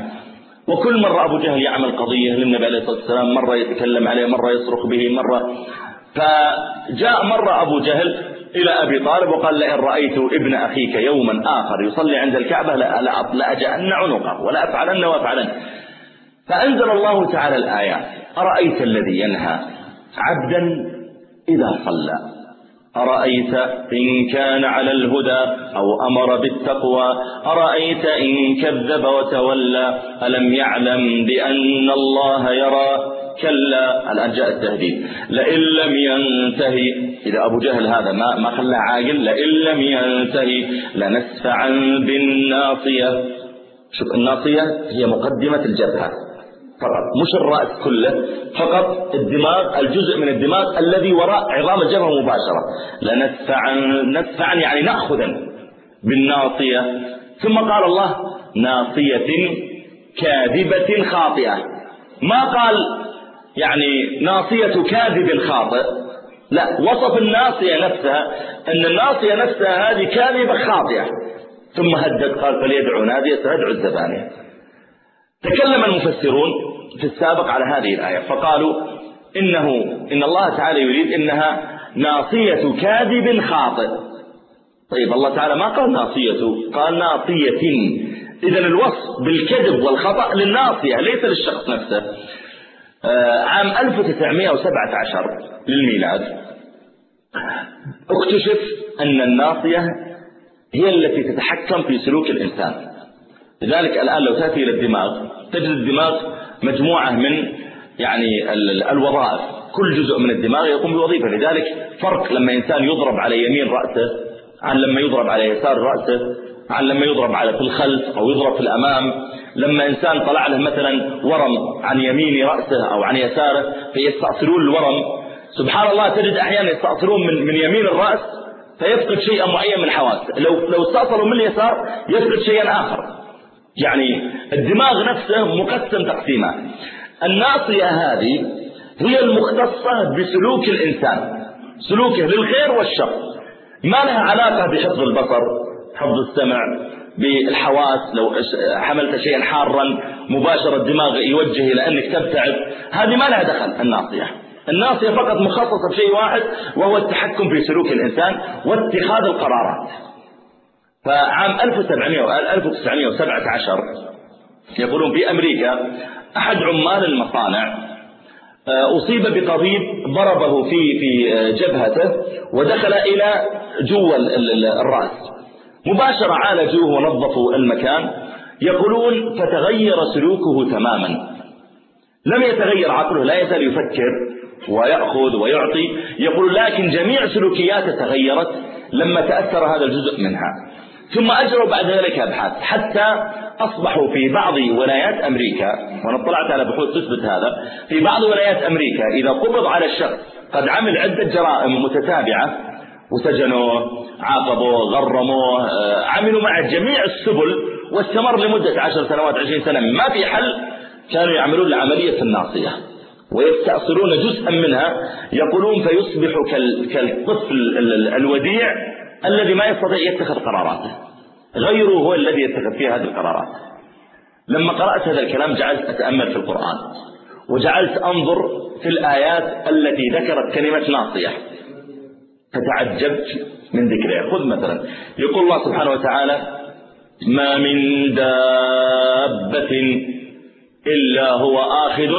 [SPEAKER 1] وكل مرة أبو جهل يعمل قضية للنبي عليه الصلاة والسلام مرة يتكلم عليه مرة يصرخ به مرة. فجاء مرة أبو جهل إلى أبي طالب وقال لئن رأيت ابن أخيك يوما آخر يصلي عند الكعبة لأجأن عنقه ولا أفعلن وأفعلن. فأنزل الله تعالى الآيات أرأيت الذي ينهى عبدا إذا صلى. أرأيت إن كان على الهدى أو أمر بالتقوى؟ أرأيت إن كذب وتولى؟ ألم يعلم بأن الله يرى؟ كلا الآن جاء التهديد؟ لئن لم ينتهي إذا أبو جهل هذا ما ما خلى عاقل لئن لم ينتهي لنسفعا بالناصية. شوف الناصية هي مقدمة الجبهة. فقط مش الرأس كله فقط الدماغ الجزء من الدماغ الذي وراء عظام الجبهة مباشرة. ندفعا يعني نأخذا بالناصية. ثم قال الله ناصية كاذبة خاطئة. ما قال يعني ناصية كاذب خاطئ؟ لا وصف الناصية نفسها أن الناصية نفسها هذه كاذبة خاطئة. ثم هدد قال فليدعو نادية سيدعو الزبانية. تكلم المفسرون في السابق على هذه الآية فقالوا إنه إن الله تعالى يريد إنها ناصية كاذب خاطئ. طيب الله تعالى ما قال ناصية قال ناصية إذا الوصف بالكذب والخطأ للناصية ليس للشخص نفسه. آه عام 1917 للميلاد اكتشف أن الناصية هي التي تتحكم في سلوك الإنسان. لذلك الآن لو تأتي إلى الدماغ تجد الدماغ مجموعة من يعني الوظائف كل جزء من الدماغ يقوم بوظيفة. لذلك فرق لما إنسان يضرب على يمين رأسه عن لما يضرب على يسار رأسه عن لما يضرب على في الخلف أو يضرب في الأمام. لما إنسان طلع له مثلا ورم عن يمين رأسه أو عن يساره فيستأصلون الورم. سبحان الله تجد أحيانا يستأصلون من, من يمين الرأس فيفقد شيئا معين من حواسه. لو, لو استأصلوا من اليسار يفقد شيئا آخر. يعني الدماغ نفسه مقسم تقسيمات الناصية هذه هي المختصة بسلوك الإنسان. سلوكه للخير والشر. ما لها علاقة بحفظ البصر حفظ السمع بالحواس لو حملت شيئا حارا مباشرة الدماغ يوجه إلى أنك تبتعد. هذه ما لها دخل الناصية. الناصية فقط مخصصة بشيء واحد وهو التحكم في سلوك الإنسان واتخاذ القرارات. فعام 1917 يقولون في أمريكا أحد عمال المصانع آه، أصيب بقضيب ضربه في في آه، جبهته ودخل إلى جوا الرأس. مباشرة عالجوه ونظفوا المكان يقولون فتغير سلوكه تماما. لم يتغير عقله لا يزال يفكر ويأخذ ويعطي يقول لكن جميع سلوكياته تغيرت لما تأثر هذا الجزء منها. ثم أجروا بعد ذلك أبحاث حتى أصبحوا في بعض ولايات أمريكا وأنا اطلعت على بحوث تثبت هذا في بعض ولايات أمريكا إذا قبض على الشخص قد عمل عدة جرائم متتابعة وسجنوه عاقبوه غرموه آه، عملوا معه جميع السبل واستمر لمدة عشر سنوات عشرين سنة ما في حل كانوا يعملون العملية الناصية ويستأصلون جزءا منها يقولون فيصبح كالطفل الوديع الذي ما يستطيع يتخذ قراراته. غيره هو الذي يتخذ فيه هذه القرارات. لما قرأت هذا الكلام جعلت أتأمل في القرآن. وجعلت أنظر في الآيات التي ذكرت كلمة ناصية. فتعجبت من ذكرها. خذ مثلا. يقول الله سبحانه وتعالى ما من دابة إلا هو آخذ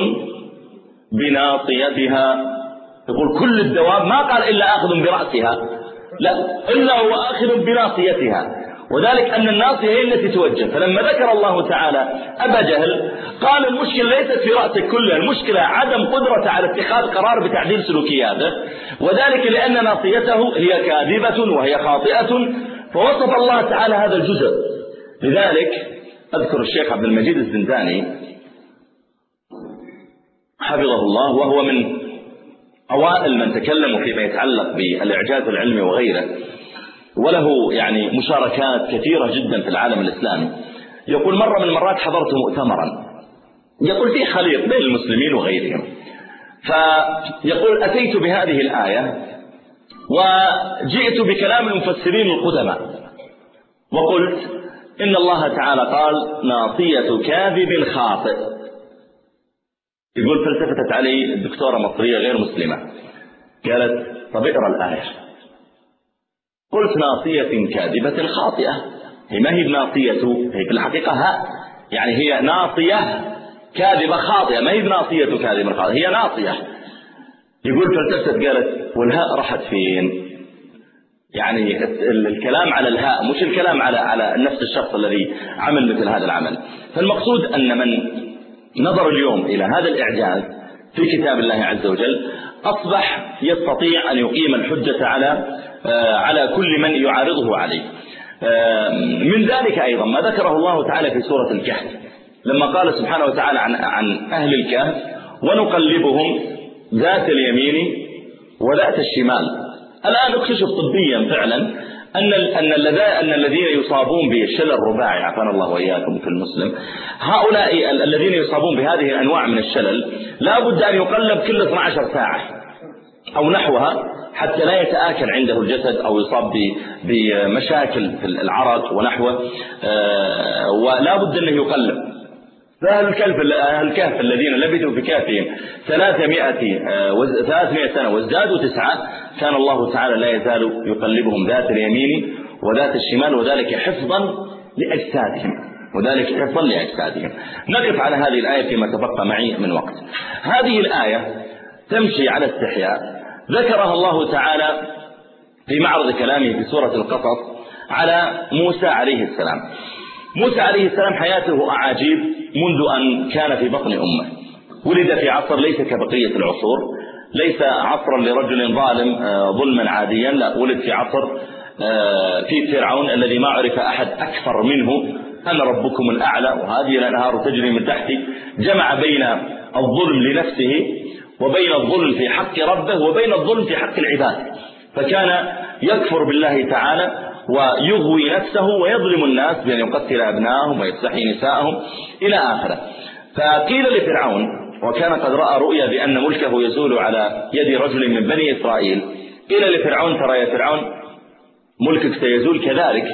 [SPEAKER 1] بناصيتها يقول كل الدواب ما قال إلا آخذ برأسها. لا إلا هو آخذ بناصيتها. وذلك أن الناصية هي التي توجه. فلما ذكر الله تعالى أبا جهل قال المشكلة ليست في رأسك كلها المشكلة عدم قدرته على اتخاذ قرار بتعديل سلوكياته وذلك لأن ناصيته هي كاذبة وهي خاطئة فوصف الله تعالى هذا الجزء. لذلك أذكر الشيخ عبد المجيد الزنداني حفظه الله وهو من أوائل من تكلموا فيما يتعلق بالإعجاز العلمي وغيره وله يعني مشاركات كثيرة جدا في العالم الإسلامي. يقول مرة من المرات حضرت مؤتمرا. يقول فيه خليط بين المسلمين وغيرهم. فيقول أتيت بهذه الآية وجئت بكلام المفسرين القدماء. وقلت إن الله تعالى قال ناصية كاذب خاطئ. يقول فالتفتت علي الدكتورة مصرية غير مسلمة. قالت طب اقرأ الآية. قلت ناصية كاذبة خاطئة. هي ما هي بناصية هي في الحقيقة ها. يعني هي ناصية كاذبة خاطئة. ما هي بناصية كاذبة خاطئة هي ناصية. يقول فالتفتت قالت والهاء راحت فين؟ يعني الكلام على الهاء مش الكلام على على نفس الشخص الذي عمل مثل هذا العمل. فالمقصود أن من نظر اليوم إلى هذا الإعجاز في كتاب الله عز وجل أصبح يستطيع أن يقيم الحجة على آه، على كل من يعارضه عليه. آه، من ذلك أيضا ما ذكره الله تعالى في سورة الكهف. لما قال سبحانه وتعالى عن, عن أهل الكهف ونقلبهم ذات اليمين وذات الشمال. الآن اكتشف طبيا فعلا أن أن أن الذين يصابون بالشلل الرباعي عافانا الله وإياكم في المسلم هؤلاء الذين يصابون بهذه الأنواع من الشلل لا بد أن يقلب كل 12 ساعة أو نحوها حتى لا يتآكل عنده الجسد أو يصاب بمشاكل في العرق ونحوه. آه، ولا بد أنه يقلب. فأهل الكهف أهل الكهف الذين لبثوا في كهفهم. 300 300 آه، سنة وازدادوا تسعة. كان الله تعالى لا يزال يقلبهم ذات اليمين وذات الشمال وذلك حفظا لأجسادهم. وذلك حفظا لأجسادهم. نقف على هذه الآية فيما تبقى معي من وقت. هذه الآية تمشي على استحياء. ذكرها الله تعالى في معرض كلامه في سورة القصص على موسى عليه السلام. موسى عليه السلام حياته أعاجيب. منذ أن كان في بطن أمه. ولد في عصر ليس كبقية العصور ليس عصرا لرجل ظالم آه، ظلما عاديا لا ولد في عصر آه، في فرعون الذي ما عرف أحد أكثر منه. أنا ربكم الأعلى وهذه الأنهار تجري من تحتي. جمع بين الظلم لنفسه وبين الظلم في حق ربه وبين الظلم في حق العباد. فكان يكفر بالله تعالى ويغوي نفسه ويظلم الناس بأن يقتل أبنائهم ويستحي نساءهم إلى آخره. فقيل لفرعون وكان قد رأى رؤيا بأن ملكه يزول على يد رجل من بني إسرائيل. قيل لفرعون ترى يا فرعون ملكك سيزول كذلك.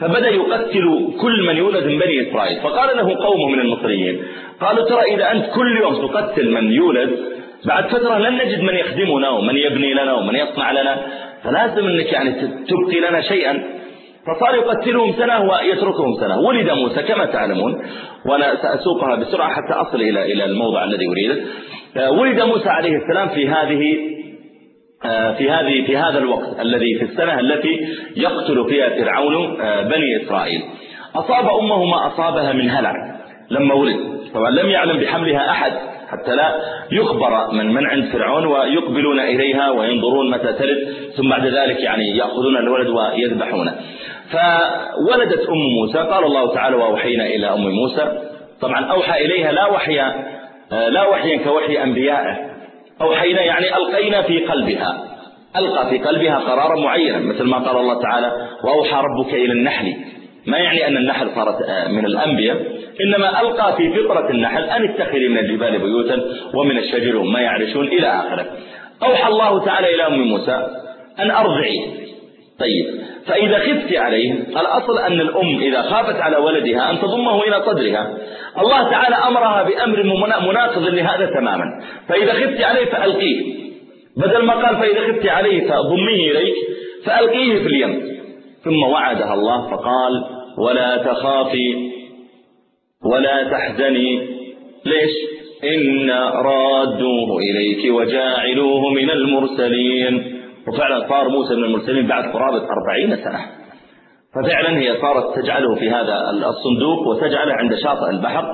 [SPEAKER 1] فبدأ يقتل كل من يولد من بني إسرائيل. فقال له قوم من المصريين قالوا ترى إذا أنت كل يوم تقتل من يولد بعد فترة لن نجد من يخدمنا ومن يبني لنا ومن يصنع لنا فلازم أنك يعني تبقي لنا شيئا. فصار يقتلهم سنة ويتركهم سنة. ولد موسى كما تعلمون وأنا سأسوقها بسرعة حتى أصل إلى إلى الموضع الذي أريده آه، ولد موسى عليه السلام في هذه آه، في هذه في هذا الوقت الذي في السنة التي يقتل فيها فرعون آه، بني إسرائيل. أصاب أمه ما أصابها من هلع لما ولد. طبعا لم يعلم بحملها أحد. حتى لا يخبر من من عند فرعون ويقبلون إليها وينظرون متى تلد ثم بعد ذلك يعني يأخذون الولد ويذبحونه. فولدت أم موسى قال الله تعالى وأوحينا إلى أم موسى. طبعا أوحى إليها لا وحي لا وحيا كوحي أنبيائه. أوحينا يعني ألقينا في قلبها ألقى في قلبها قرارا معينا مثل ما قال الله تعالى وأوحى ربك إلى النحل. ما يعني أن النحل صارت من الأنبياء إنما ألقى في فطرة النحل أن اتخذي من الجبال بيوتا ومن الشجر وما يعرشون إلى آخره. أوحى الله تعالى إلى أم موسى أن أرضعي. طيب فإذا خفت عليه الأصل أن الأم إذا خافت على ولدها أن تضمه إلى صدرها الله تعالى أمرها بأمر مناقض لهذا تماما. فإذا خفت عليه فألقيه. بدل ما قال فإذا خفت عليه فضميه إليك فألقيه في اليم. ثم وعدها الله فقال ولا تخافي ولا تحزني. ليش؟ إن رادوه إليك وجاعلوه من المرسلين. وفعلا صار موسى من المرسلين بعد قرابة أربعين سنة. ففعلا هي صارت تجعله في هذا الصندوق وتجعله عند شاطئ البحر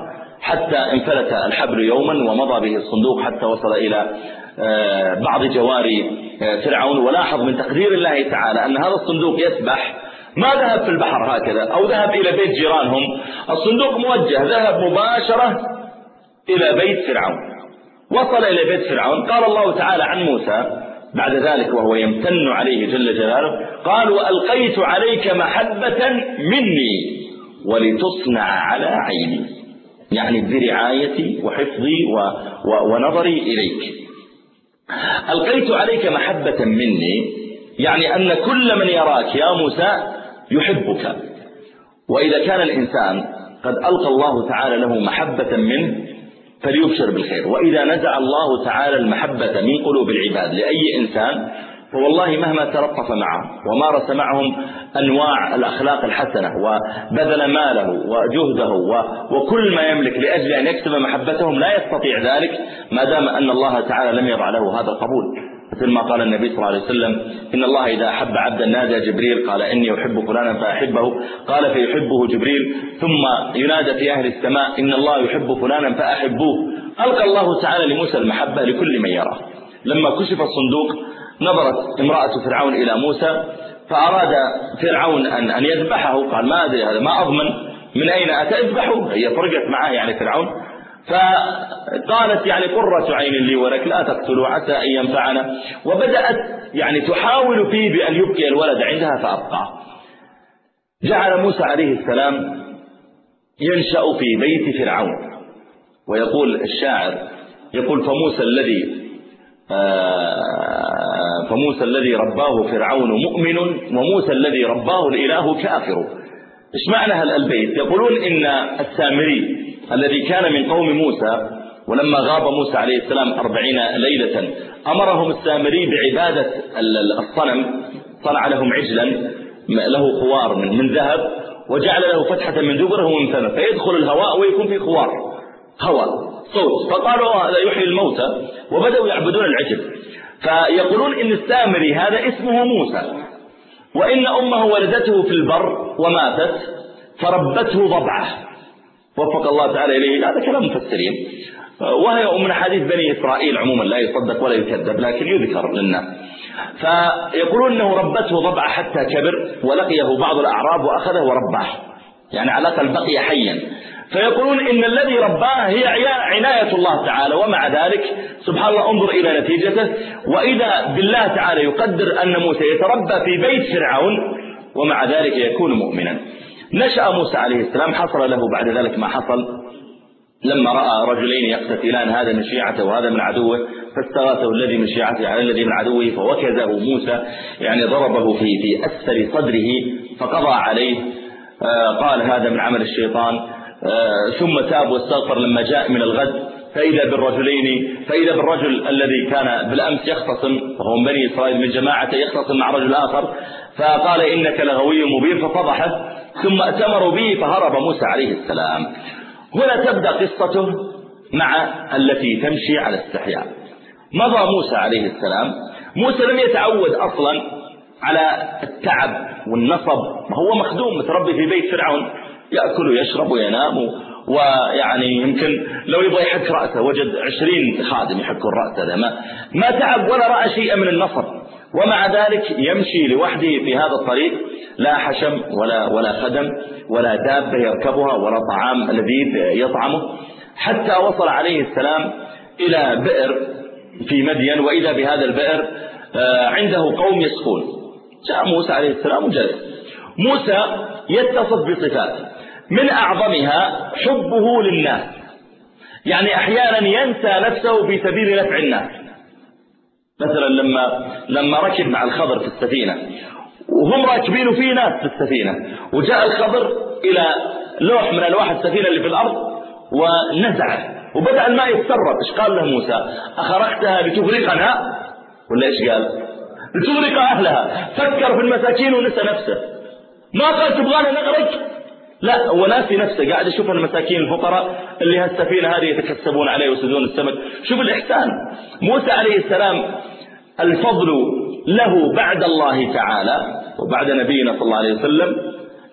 [SPEAKER 1] حتى انفلت الحبل يوما ومضى به الصندوق حتى وصل إلى آه، بعض جواري آه، فرعون. ولاحظ من تقدير الله تعالى أن هذا الصندوق يسبح ما ذهب في البحر هكذا أو ذهب إلى بيت جيرانهم. الصندوق موجه ذهب مباشرة إلى بيت فرعون. وصل إلى بيت فرعون. قال الله تعالى عن موسى بعد ذلك وهو يمتن عليه جل جلاله قال وألقيت عليك محبة مني ولتصنع على عيني. يعني برعايتي وحفظي ونظري إليك. ألقيت عليك محبة مني يعني أن كل من يراك يا موسى يحبك. وإذا كان الإنسان قد ألقى الله تعالى له محبة منه فليبشر بالخير. وإذا نزع الله تعالى المحبة من قلوب العباد لأي إنسان فوالله مهما تلطف معهم ومارس معهم أنواع الأخلاق الحسنة وبذل ماله وجهده وكل ما يملك لأجل أن يكسب محبتهم لا يستطيع ذلك ما دام أن الله تعالى لم يضع له هذا القبول. مثل ما قال النبي صلى الله عليه وسلم إن الله إذا أحب عبدا نادى جبريل قال إني أحب فلانا فأحبه. قال فيحبه جبريل ثم ينادى في أهل السماء إن الله يحب فلانا فأحبوه. ألقى الله تعالى لموسى المحبة لكل من يراه. لما كشف الصندوق نظرت امرأة فرعون إلى موسى فأراد فرعون أن أن يذبحه. قال ما أدري هذا ما أضمن من أين أتى اذبحه هي فرقت معه يعني فرعون. فقالت يعني قرة عين لي ولك لا تقتلوا عسى أن ينفعنا. وبدأت يعني تحاول فيه بأن يبقي الولد عندها فأبقى. جعل موسى عليه السلام ينشأ في بيت فرعون. ويقول الشاعر يقول فموسى الذي آه، فموسى الذي رباه فرعون مؤمن وموسى الذي رباه الإله كافر. إيش معنى هذا البيت؟ يقولون إن السامري الذي كان من قوم موسى ولما غاب موسى عليه السلام أربعين ليلة أمرهم السامري بعبادة الصنم صنع لهم عجلا له خوار من, ذهب وجعل له فتحة من دبره ومن فمه فيدخل الهواء ويكون في خوار هواء صوت. فقالوا هذا يحيي الموتى وبدأوا يعبدون العجل. فيقولون إن السامري هذا اسمه موسى وإن أمه ولدته في البر وماتت فربته ضبعة. وفق الله تعالى إليه. هذا كلام مفسرين. وهي من حديث بني إسرائيل عموما لا يصدق ولا يكذب لكن يذكر للناس فيقولون أنه ربته ضبعة حتى كبر ولقيه بعض الأعراب وأخذه ورباه. يعني على الأقل بقي حيا. فيقولون إن الذي رباه هي عناية الله تعالى. ومع ذلك سبحان الله انظر إلى نتيجته. وإذا بالله تعالى يقدر أن موسى يتربى في بيت فرعون ومع ذلك يكون مؤمنا. نشأ موسى عليه السلام حصل له بعد ذلك ما حصل. لما رأى رجلين يقتتلان هذا من شيعته وهذا من عدوه فاستغاثه الذي من شيعته على الذي من عدوه فوكزه موسى يعني ضربه في في أسفل صدره فقضى عليه. آه، قال هذا من عمل الشيطان. آه، ثم تاب واستغفر لما جاء من الغد. فإذا بالرجلين فإذا بالرجل الذي كان بالأمس يختصم وهو من بني إسرائيل من جماعته يختصم مع رجل آخر فقال إنك لغوي مبين ففضحه ثم اتمروا به فهرب موسى عليه السلام. هنا تبدأ قصته مع التي تمشي على استحياء مضى موسى عليه السلام. موسى لم يتعود أصلا على التعب والنصب هو مخدوم متربي في بيت فرعون يأكل ويشرب وينام ويعني يمكن لو يبغى يحك رأسه وجد عشرين خادم يحكون رأسه ما, ما تعب ولا رأى شيئا من النصب ومع ذلك يمشي لوحده في هذا الطريق لا حشم ولا ولا خدم ولا دابة يركبها ولا طعام لذيذ يطعمه. حتى وصل عليه السلام إلى بئر في مدين وإذا بهذا البئر آه، عنده قوم يسقون جاء موسى عليه السلام وجلس. موسى يتصف بصفات من أعظمها حبه للناس يعني أحيانا ينسى نفسه في سبيل نفع الناس. مثلا لما لما ركب مع الخضر في السفينة وهم راكبين في ناس في السفينة وجاء الخضر إلى لوح من ألواح السفينة اللي في الأرض ونزعه وبدأ الماء يتسرب. إيش قال له موسى؟ أخرقتها لتغرقنا؟ ولا إيش قال؟ لتغرق أهلها. فكر في المساكين ونسى نفسه. ما قال تبغانا نغرق؟ لا هو ناسي نفسه قاعد يشوف المساكين الفقراء اللي هالسفينة هذه يتكسبون عليه ويسدون السمك شوف الإحسان موسى عليه السلام الفضل له بعد الله تعالى وبعد نبينا صلى الله عليه وسلم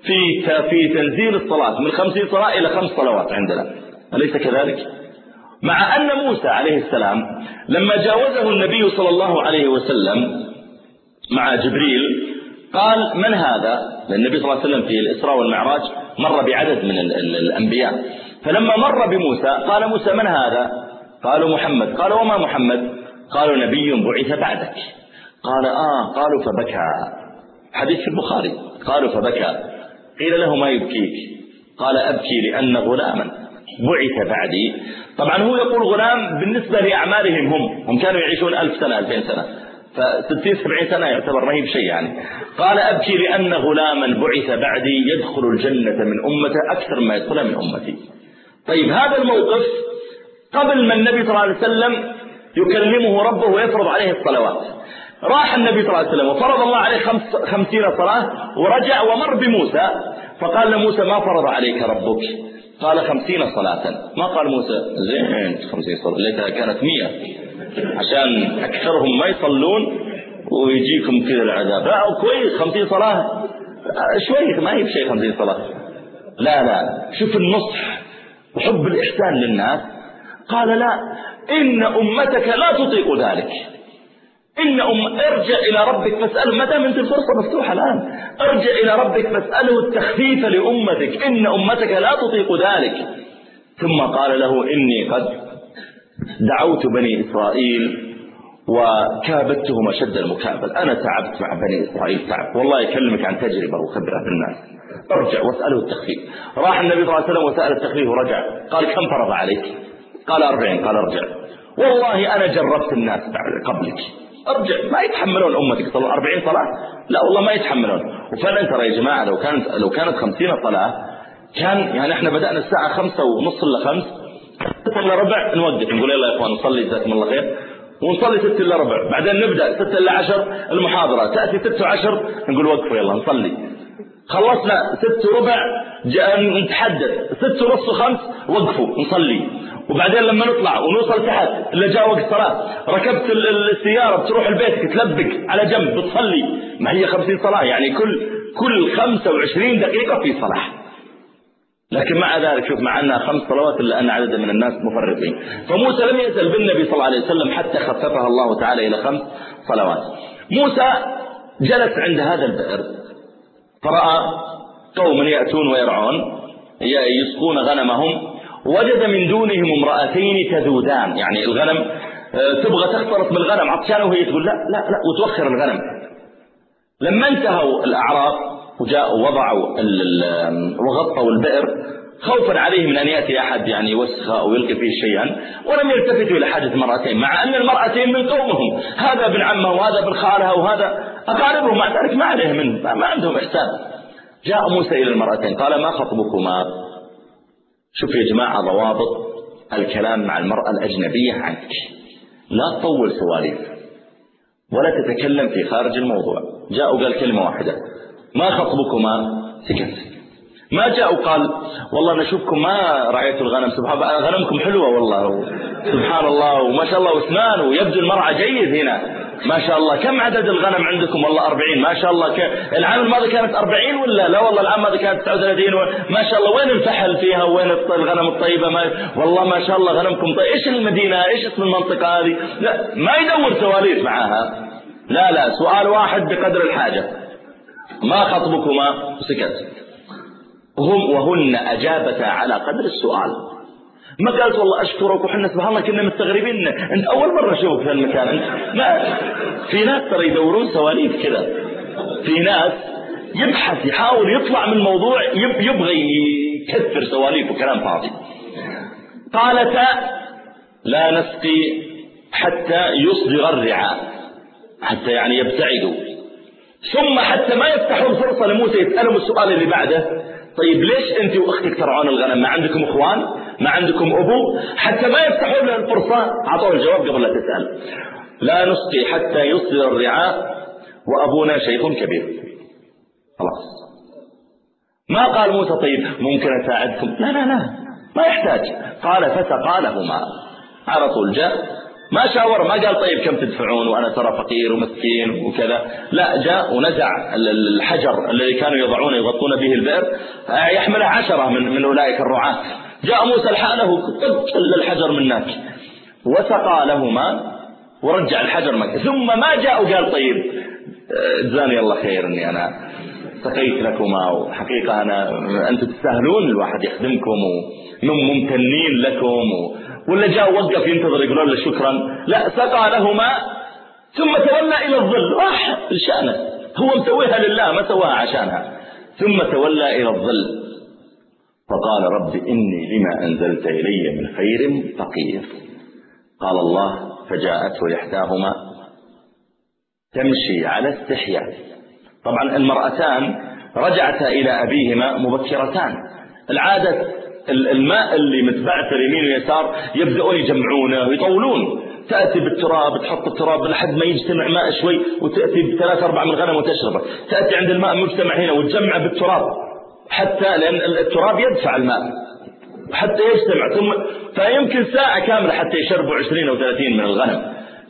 [SPEAKER 1] في في تنزيل الصلاة من خمسين صلاة إلى خمس صلوات عندنا أليس كذلك؟ مع أن موسى عليه السلام لما جاوزه النبي صلى الله عليه وسلم مع جبريل قال من هذا؟ النبي صلى الله عليه وسلم في الإسراء والمعراج مر بعدد من الأنبياء. فلما مر بموسى قال موسى من هذا؟ قالوا محمد. قال وما محمد؟ قالوا نبي بعث بعدك. قال آه. قالوا فبكى. حديث في البخاري. قالوا فبكى. قيل له ما يبكيك؟ قال أبكي لأن غلاما بعث بعدي. طبعا هو يقول غلام بالنسبة لأعمالهم هم. هم كانوا يعيشون ألف سنة ألفين سنة. فستين سبعين سنة يعتبر ما هي بشيء يعني. قال أبكي لأن غلاما بعث بعدي يدخل الجنة من أمته أكثر ما يدخل من أمتي. طيب هذا الموقف قبل ما النبي صلى الله عليه وسلم يكلمه ربه ويفرض عليه الصلوات. راح النبي صلى الله عليه وسلم وفرض الله عليه خمس خمسين صلاة ورجع ومر بموسى فقال لموسى ما فرض عليك ربك؟ قال خمسين صلاة. ما قال موسى زين خمسين صلاة ليتها كانت مية. عشان أكثرهم ما يصلون ويجيكم كذا العذاب. لا كويس خمسين صلاة. شوي ما هي بشيء خمسين صلاة. لا لا. شوف النصح وحب الإحسان للناس. قال لا. إن أمتك لا تطيق ذلك. إن أم ارجع إلى ربك فاسأله ما دام أنت الفرصة مفتوحة الآن. ارجع إلى ربك فاسأله التخفيف لأمتك. إن أمتك لا تطيق ذلك. ثم قال له إني قد دعوت بني إسرائيل وكابدتهم أشد المكابل. أنا تعبت مع بني إسرائيل تعب. والله يكلمك عن تجربة وخبرة بالناس ارجع واسأله التخفيف. راح النبي صلى الله عليه وسلم وسأل التخفيف ورجع. قال كم فرض عليك؟ قال أربعين. قال أرجع. والله أنا جربت الناس بعد قبلك. أرجع. ما يتحملون أمتك صلوا أربعين صلاة؟ لا والله ما يتحملون. وفعلا ترى يا جماعة لو كانت لو كانت خمسين صلاة كان يعني إحنا بدأنا الساعة خمسة ونص إلا خمس ستة إلا ربع نوقف نقول يلا يا إخوان نصلي جزاكم الله خير. ونصلي ستة إلا ربع بعدين نبدأ ستة إلا عشر المحاضرة تأتي ستة وعشر نقول وقفوا يلا نصلي. خلصنا ست وربع نتحدث ست ونص وخمس وقفوا نصلي. وبعدين لما نطلع ونوصل تحت اللي جاء وقت صلاة. ركبت السيارة بتروح البيت تلبك على جنب بتصلي. ما هي خمسين صلاة؟ يعني كل كل خمسة وعشرين دقيقة في صلاة. لكن مع ذلك شوف مع أنها خمس صلوات إلا أن عدد من الناس مفرطين فموسى لم يزل بالنبي صلى الله عليه وسلم حتى خففها الله تعالى إلى خمس صلوات. موسى جلس عند هذا البئر فرأى قوم يأتون ويرعون يسقون غنمهم وجد من دونهم امرأتين تذودان. يعني الغنم آه، تبغى تختلط بالغنم عطشانه وهي تقول لا لا لا وتوخر الغنم. لما انتهوا الأعراب وجاءوا وضعوا وغطوا البئر. خوفا عليه من أن يأتي أحد يعني يوسخ أو يلقي فيه شيئا ولم يلتفتوا إلى حاجة المرأتين مع أن المرأتين من قومهم. هذا ابن عمه وهذا ابن خالها وهذا. أقاربهم مع ذلك ما عليه من ما عندهم إحسان. جاء موسى إلى المرأتين قال ما خطبكما؟ شوف يا جماعة ضوابط الكلام مع المرأة الأجنبية عنك. لا تطول سواليف ولا تتكلم في خارج الموضوع. جاء وقال كلمة واحدة ما خطبكما؟ سكت. ما جاء وقال والله نشوفكم ما رعيتوا الغنم. سبحان الله غنمكم حلوة والله. سبحان الله وما شاء الله واسنان ويبدو المرعى جيد هنا. ما شاء الله كم عدد الغنم عندكم؟ والله 40 ما شاء الله ك... العام الماضي كانت 40 ولا؟ لا والله العام الماضي كانت 39 و... ما شاء الله وين الفحل فيها؟ وين الغنم الطيبة؟ ما... والله ما شاء الله غنمكم طيب. إيش المدينة؟ إيش اسم المنطقة هذه؟ لا ما يدور سواليف معاها لا لا سؤال واحد بقدر الحاجة. ما خطبكما؟ سكت. هم وهن أجابتا على قدر السؤال. ما قالت والله أشكرك وحنا سبحان الله كنا مستغربين. أنت أول مرة أشوفك في المكان أنت ما في ناس ترى يدورون سواليف كذا. في ناس يبحث يحاول يطلع من الموضوع يبغى يكثر سواليف وكلام فاضي. قالتا لا نسقي حتى يصدر الرعاء حتى يعني يبتعدوا. ثم حتى ما يفتحوا الفرصة لموسى يسألهم السؤال اللي بعده. طيب ليش أنت وأختك ترعون الغنم؟ ما عندكم إخوان؟ ما عندكم أبو؟ حتى ما يفتحون له الفرصة أعطوه الجواب قبل لا تسأل. لا نسقي حتى يصدر الرعاء وأبونا شيخ كبير. خلاص. ما قال موسى طيب ممكن أساعدكم؟ لا لا لا. ما يحتاج. قال فسقى لهما على طول جاء. ما شاور ما قال طيب كم تدفعون وأنا ترى فقير ومسكين وكذا. لا جاء ونزع الحجر الذي كانوا يضعون يغطون به البئر يحمله عشرة من, من أولئك الرعاة. جاء موسى لحاله طب الحجر من هناك وسقى لهما ورجع الحجر مكة ثم ما جاء وقال طيب جزاني الله خير إني أنا سقيت لكما وحقيقة أنا أنتم تستاهلون الواحد يخدمكم وممتنين لكم ولا جاء وقف ينتظر يقولون له شكرا. لا سقى له ماء ثم تولى إلى الظل. راح لشأنه هو مسويها لله ما سواها عشانها. ثم تولى إلى الظل. فقال رب إني لما أنزلت إلي من خير فقير. قال الله فجاءته إحداهما تمشي على استحياء. طبعا المرأتان رجعتا إلى أبيهما مبكرتان. العادة الماء اللي متبعثر يمين ويسار يبدأون يجمعونه ويطولون. تأتي بالتراب تحط التراب لحد ما يجتمع ماء شوي وتأتي بثلاث أربع من الغنم وتشربه. تأتي عند الماء مجتمع هنا وتجمع بالتراب حتى لأن التراب يدفع الماء حتى يجتمع. ثم فيمكن ساعة كاملة حتى يشربوا عشرين أو ثلاثين من الغنم.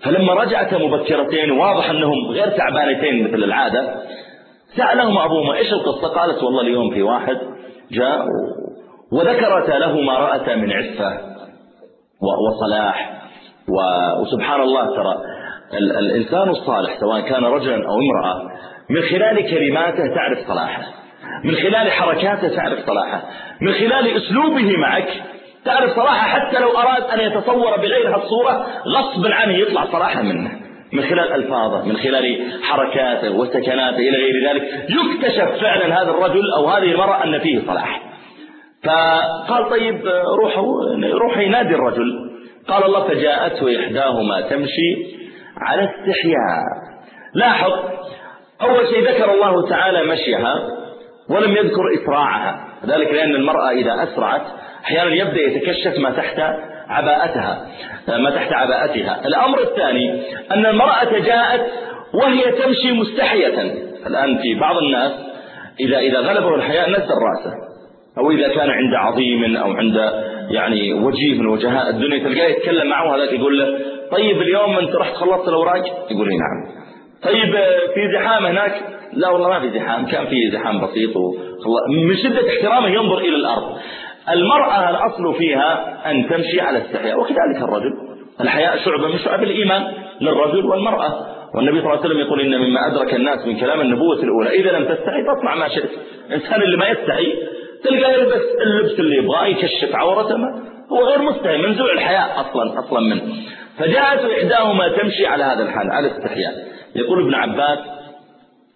[SPEAKER 1] فلما رجعت مبكرتين واضح أنهم غير تعبانتين مثل العادة. سألهم أبوهما إيش القصة؟ قالت والله اليوم في واحد جاء وذكرت له ما رأت من عفة وصلاح. وسبحان الله ترى الإنسان الصالح سواء كان رجلا أو امرأة من خلال كلماته تعرف صلاحه. من خلال حركاته تعرف صلاحه. من خلال أسلوبه معك تعرف صلاحه حتى لو أراد أن يتصور بغير هالصورة غصب عنه يطلع صلاحه منه. من خلال ألفاظه من خلال حركاته وسكناته إلى غير ذلك يكتشف فعلا هذا الرجل أو هذه المرأة أن فيه صلاح. فقال طيب روحوا روحي نادي الرجل. قال الله فجاءته إحداهما تمشي على استحياء. لاحظ أول شيء ذكر الله تعالى مشيها ولم يذكر إسراعها. ذلك لأن المرأة إذا أسرعت أحيانا يبدأ يتكشف ما تحت عباءتها ما تحت عباءتها. الأمر الثاني أن المرأة جاءت وهي تمشي مستحية. الآن في بعض الناس إذا إذا غلبه الحياء نزل رأسه. أو إذا كان عند عظيم أو عند يعني وجيه من وجهاء الدنيا تلقاه يتكلم معه هذاك يقول له طيب اليوم أنت رحت خلصت الأوراق؟ يقول لي نعم. طيب في زحام هناك؟ لا والله ما في زحام كان في زحام بسيط من شدة احترامه ينظر إلى الأرض. المرأة الأصل فيها أن تمشي على استحياء وكذلك الرجل. الحياء شعبة من شعب الإيمان للرجل والمرأة. والنبي صلى الله عليه وسلم يقول إن مما أدرك الناس من كلام النبوة الأولى إذا لم تستحي فاصنع ما شئت. الإنسان اللي ما يستحي تلقى يلبس اللبس اللي يبغاه يكشف عورته هو غير مستحي منزوع الحياء أصلا أصلا منه. فجاءت إحداهما تمشي على هذا الحال على استحياء. يقول ابن عباس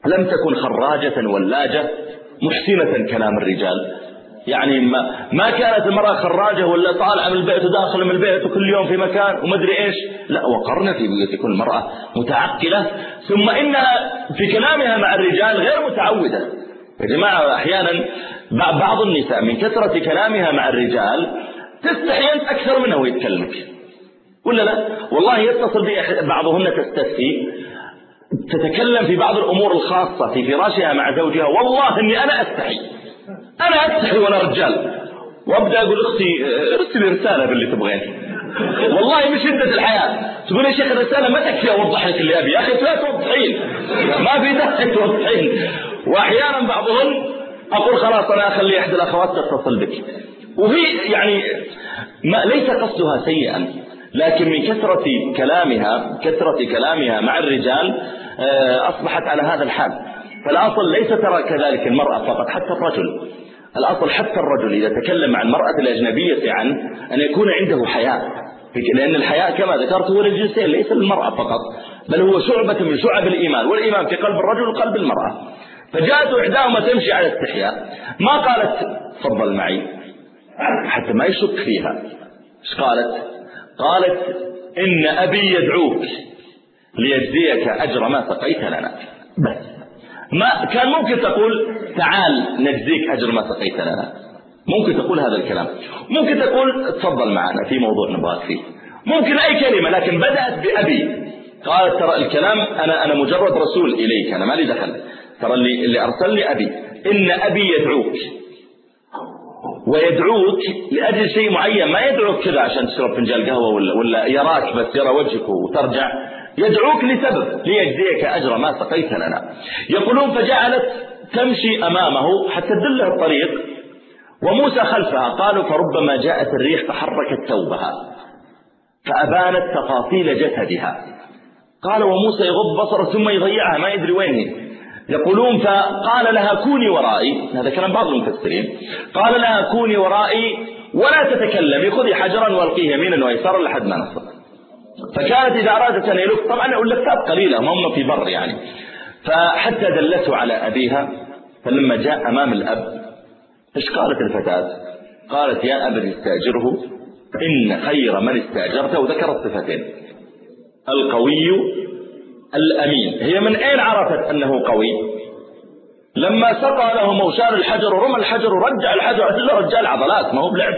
[SPEAKER 1] لم تكن خراجة ولاجة محسنة كلام الرجال. يعني ما, ما كانت المرأة خراجة ولا طالعة من البيت وداخلة من البيت وكل يوم في مكان ومدري إيش. لا وقرنا في بيوت كل مرأة متعقلة. ثم إنها في كلامها مع الرجال غير متعودة. يا جماعة أحيانا بعض النساء من كثرة كلامها مع الرجال تستحي أنت أكثر منه ويتكلمك. ولا لا؟ والله يتصل بعضهن تستفتي. تتكلم في بعض الأمور الخاصة في فراشها مع زوجها. والله إني أنا أستحي. أنا أستحي وأنا رجال. وأبدأ أقول أختي ارسلي رسالة باللي تبغين والله من شدة الحياة. تقول يا شيخ الرسالة ما تكفي أوضح لك اللي أبي. يا أخي لا توضحين. ما في داعي توضحين. وأحيانا بعضهم أقول خلاص أنا أخلي إحدى الأخوات تتصل بك. وهي يعني ما ليس قصدها سيئا لكن من كثرة كلامها كثرة كلامها مع الرجال آه، أصبحت على هذا الحال. فالأصل ليس ترى كذلك المرأة فقط حتى الرجل. الأصل حتى الرجل إذا تكلم مع المرأة الأجنبية عنه أن يكون عنده حياء لأن الحياء كما ذكرت هو للجنسين ليس للمرأة فقط بل هو شعبة من شعب الإيمان. والإيمان في قلب الرجل وقلب المرأة. فجاءت إحداهما تمشي على استحياء ما قالت تفضل معي. حتى ما يشك فيها. إيش قالت؟ قالت إن أبي يدعوك ليجزيك أجر ما سقيت لنا. بس. ما كان ممكن تقول تعال نجزيك أجر ما سقيت لنا. ممكن تقول هذا الكلام. ممكن تقول تفضل معنا في موضوع نبغاك فيه. ممكن أي كلمة لكن بدأت بأبي. قالت ترى الكلام أنا أنا مجرد رسول إليك أنا ما لي دخل. ترى اللي, اللي أرسلني أبي. إن أبي يدعوك. ويدعوك لأجل شيء معين. ما يدعوك كذا عشان تشرب فنجان قهوة ولا, ولا يراك بس يرى وجهك وترجع. يدعوك لسبب. ليجزيك أجر ما سقيت لنا. يقولون فجعلت تمشي أمامه حتى تدله الطريق. وموسى خلفها قالوا فربما جاءت الريح فحركت ثوبها. فأبانت تفاصيل جسدها. قال وموسى يغض بصره ثم يضيعها. ما يدري وين هي يقولون فقال لها كوني ورائي هذا كلام بعض المفسرين قال لها كوني ورائي ولا تتكلمي خذي حجرا والقيه يمينا ويسارا لحد ما نصل فكانت إذا أرادت أن يلف طبعا اللفات قليلة ما هم في بر يعني. فحتى دلته على أبيها فلما جاء أمام الأب إيش قالت الفتاة؟ قالت يا أبا استأجره إن خير من استأجرته وذكرت صفتين القوي الأمين. هي من أين عرفت أنه قوي؟ لما سقى له موشان الحجر ورمى الحجر ورجع الحجر له رجال عضلات ما هو بلعب.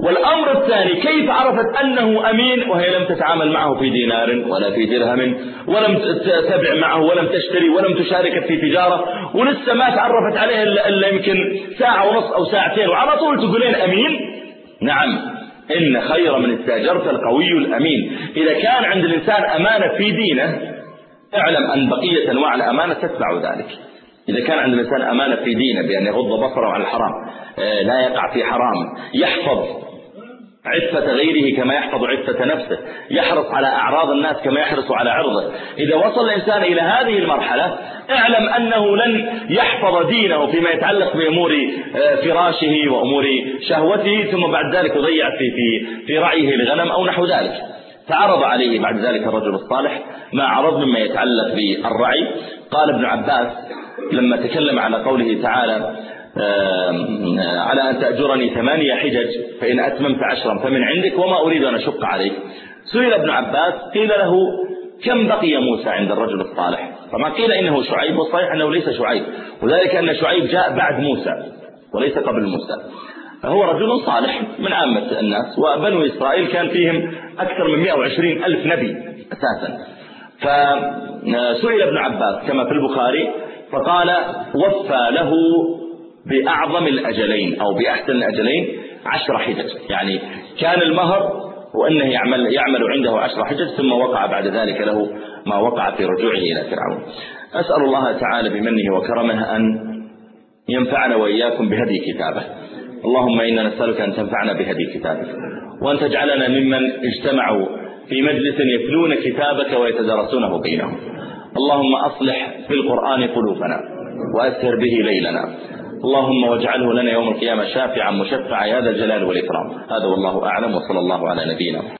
[SPEAKER 1] والأمر الثاني كيف عرفت أنه أمين؟ وهي لم تتعامل معه في دينار ولا في درهم ولم تتبع معه ولم تشتري ولم تشارك في تجارة ولسه ما تعرفت عليه إلا يمكن ساعة ونص أو ساعتين. وعلى طول تقولين أمين؟ نعم. إن خير من استأجرت القوي الأمين. إذا كان عند الإنسان أمانة في دينه اعلم أن بقية أنواع الأمانة تتبع ذلك. إذا كان عند الإنسان أمانة في دينه بأن يغض بصره عن الحرام آه، لا يقع في حرام يحفظ عفة غيره كما يحفظ عفة نفسه يحرص على أعراض الناس كما يحرص على عرضه. إذا وصل الإنسان إلى هذه المرحلة اعلم أنه لن يحفظ دينه فيما يتعلق بأمور آه، فراشه وأمور شهوته ثم بعد ذلك يضيع في, في, في رعيه الغنم أو نحو ذلك. فعرض عليه بعد ذلك الرجل الصالح ما عرض مما يتعلق بالرعي. قال ابن عباس لما تكلم على قوله تعالى على أن تأجرني ثمانية حجج فإن أتممت عشرا فمن عندك وما أريد أن أشق عليك. سئل ابن عباس قيل له كم بقي موسى عند الرجل الصالح؟ فما قيل إنه شعيب والصحيح أنه ليس شعيب وذلك أن شعيب جاء بعد موسى وليس قبل موسى. فهو رجل صالح من عامة الناس وبنو إسرائيل كان فيهم أكثر من 120 ألف نبي أساسا. فسئل ابن عباس كما في البخاري فقال وفى له بأعظم الأجلين أو بأحسن الأجلين عشر حجج. يعني كان المهر وأنه يعمل, يعمل عنده عشر حجج ثم وقع بعد ذلك له ما وقع في رجوعه إلى فرعون. أسأل الله تعالى بمنه وكرمه أن ينفعنا وإياكم بهدي كتابه. اللهم إنا نسألك أن تنفعنا بهدي كتابك وأن تجعلنا ممن اجتمعوا في مجلس يتلون كتابك ويتدرسونه بينهم اللهم أصلح في القرآن قلوبنا وأسهر به ليلنا. اللهم واجعله لنا يوم القيامة شافعا مشفعا يا ذا الجلال والإكرام. هذا والله أعلم وصلى الله على نبينا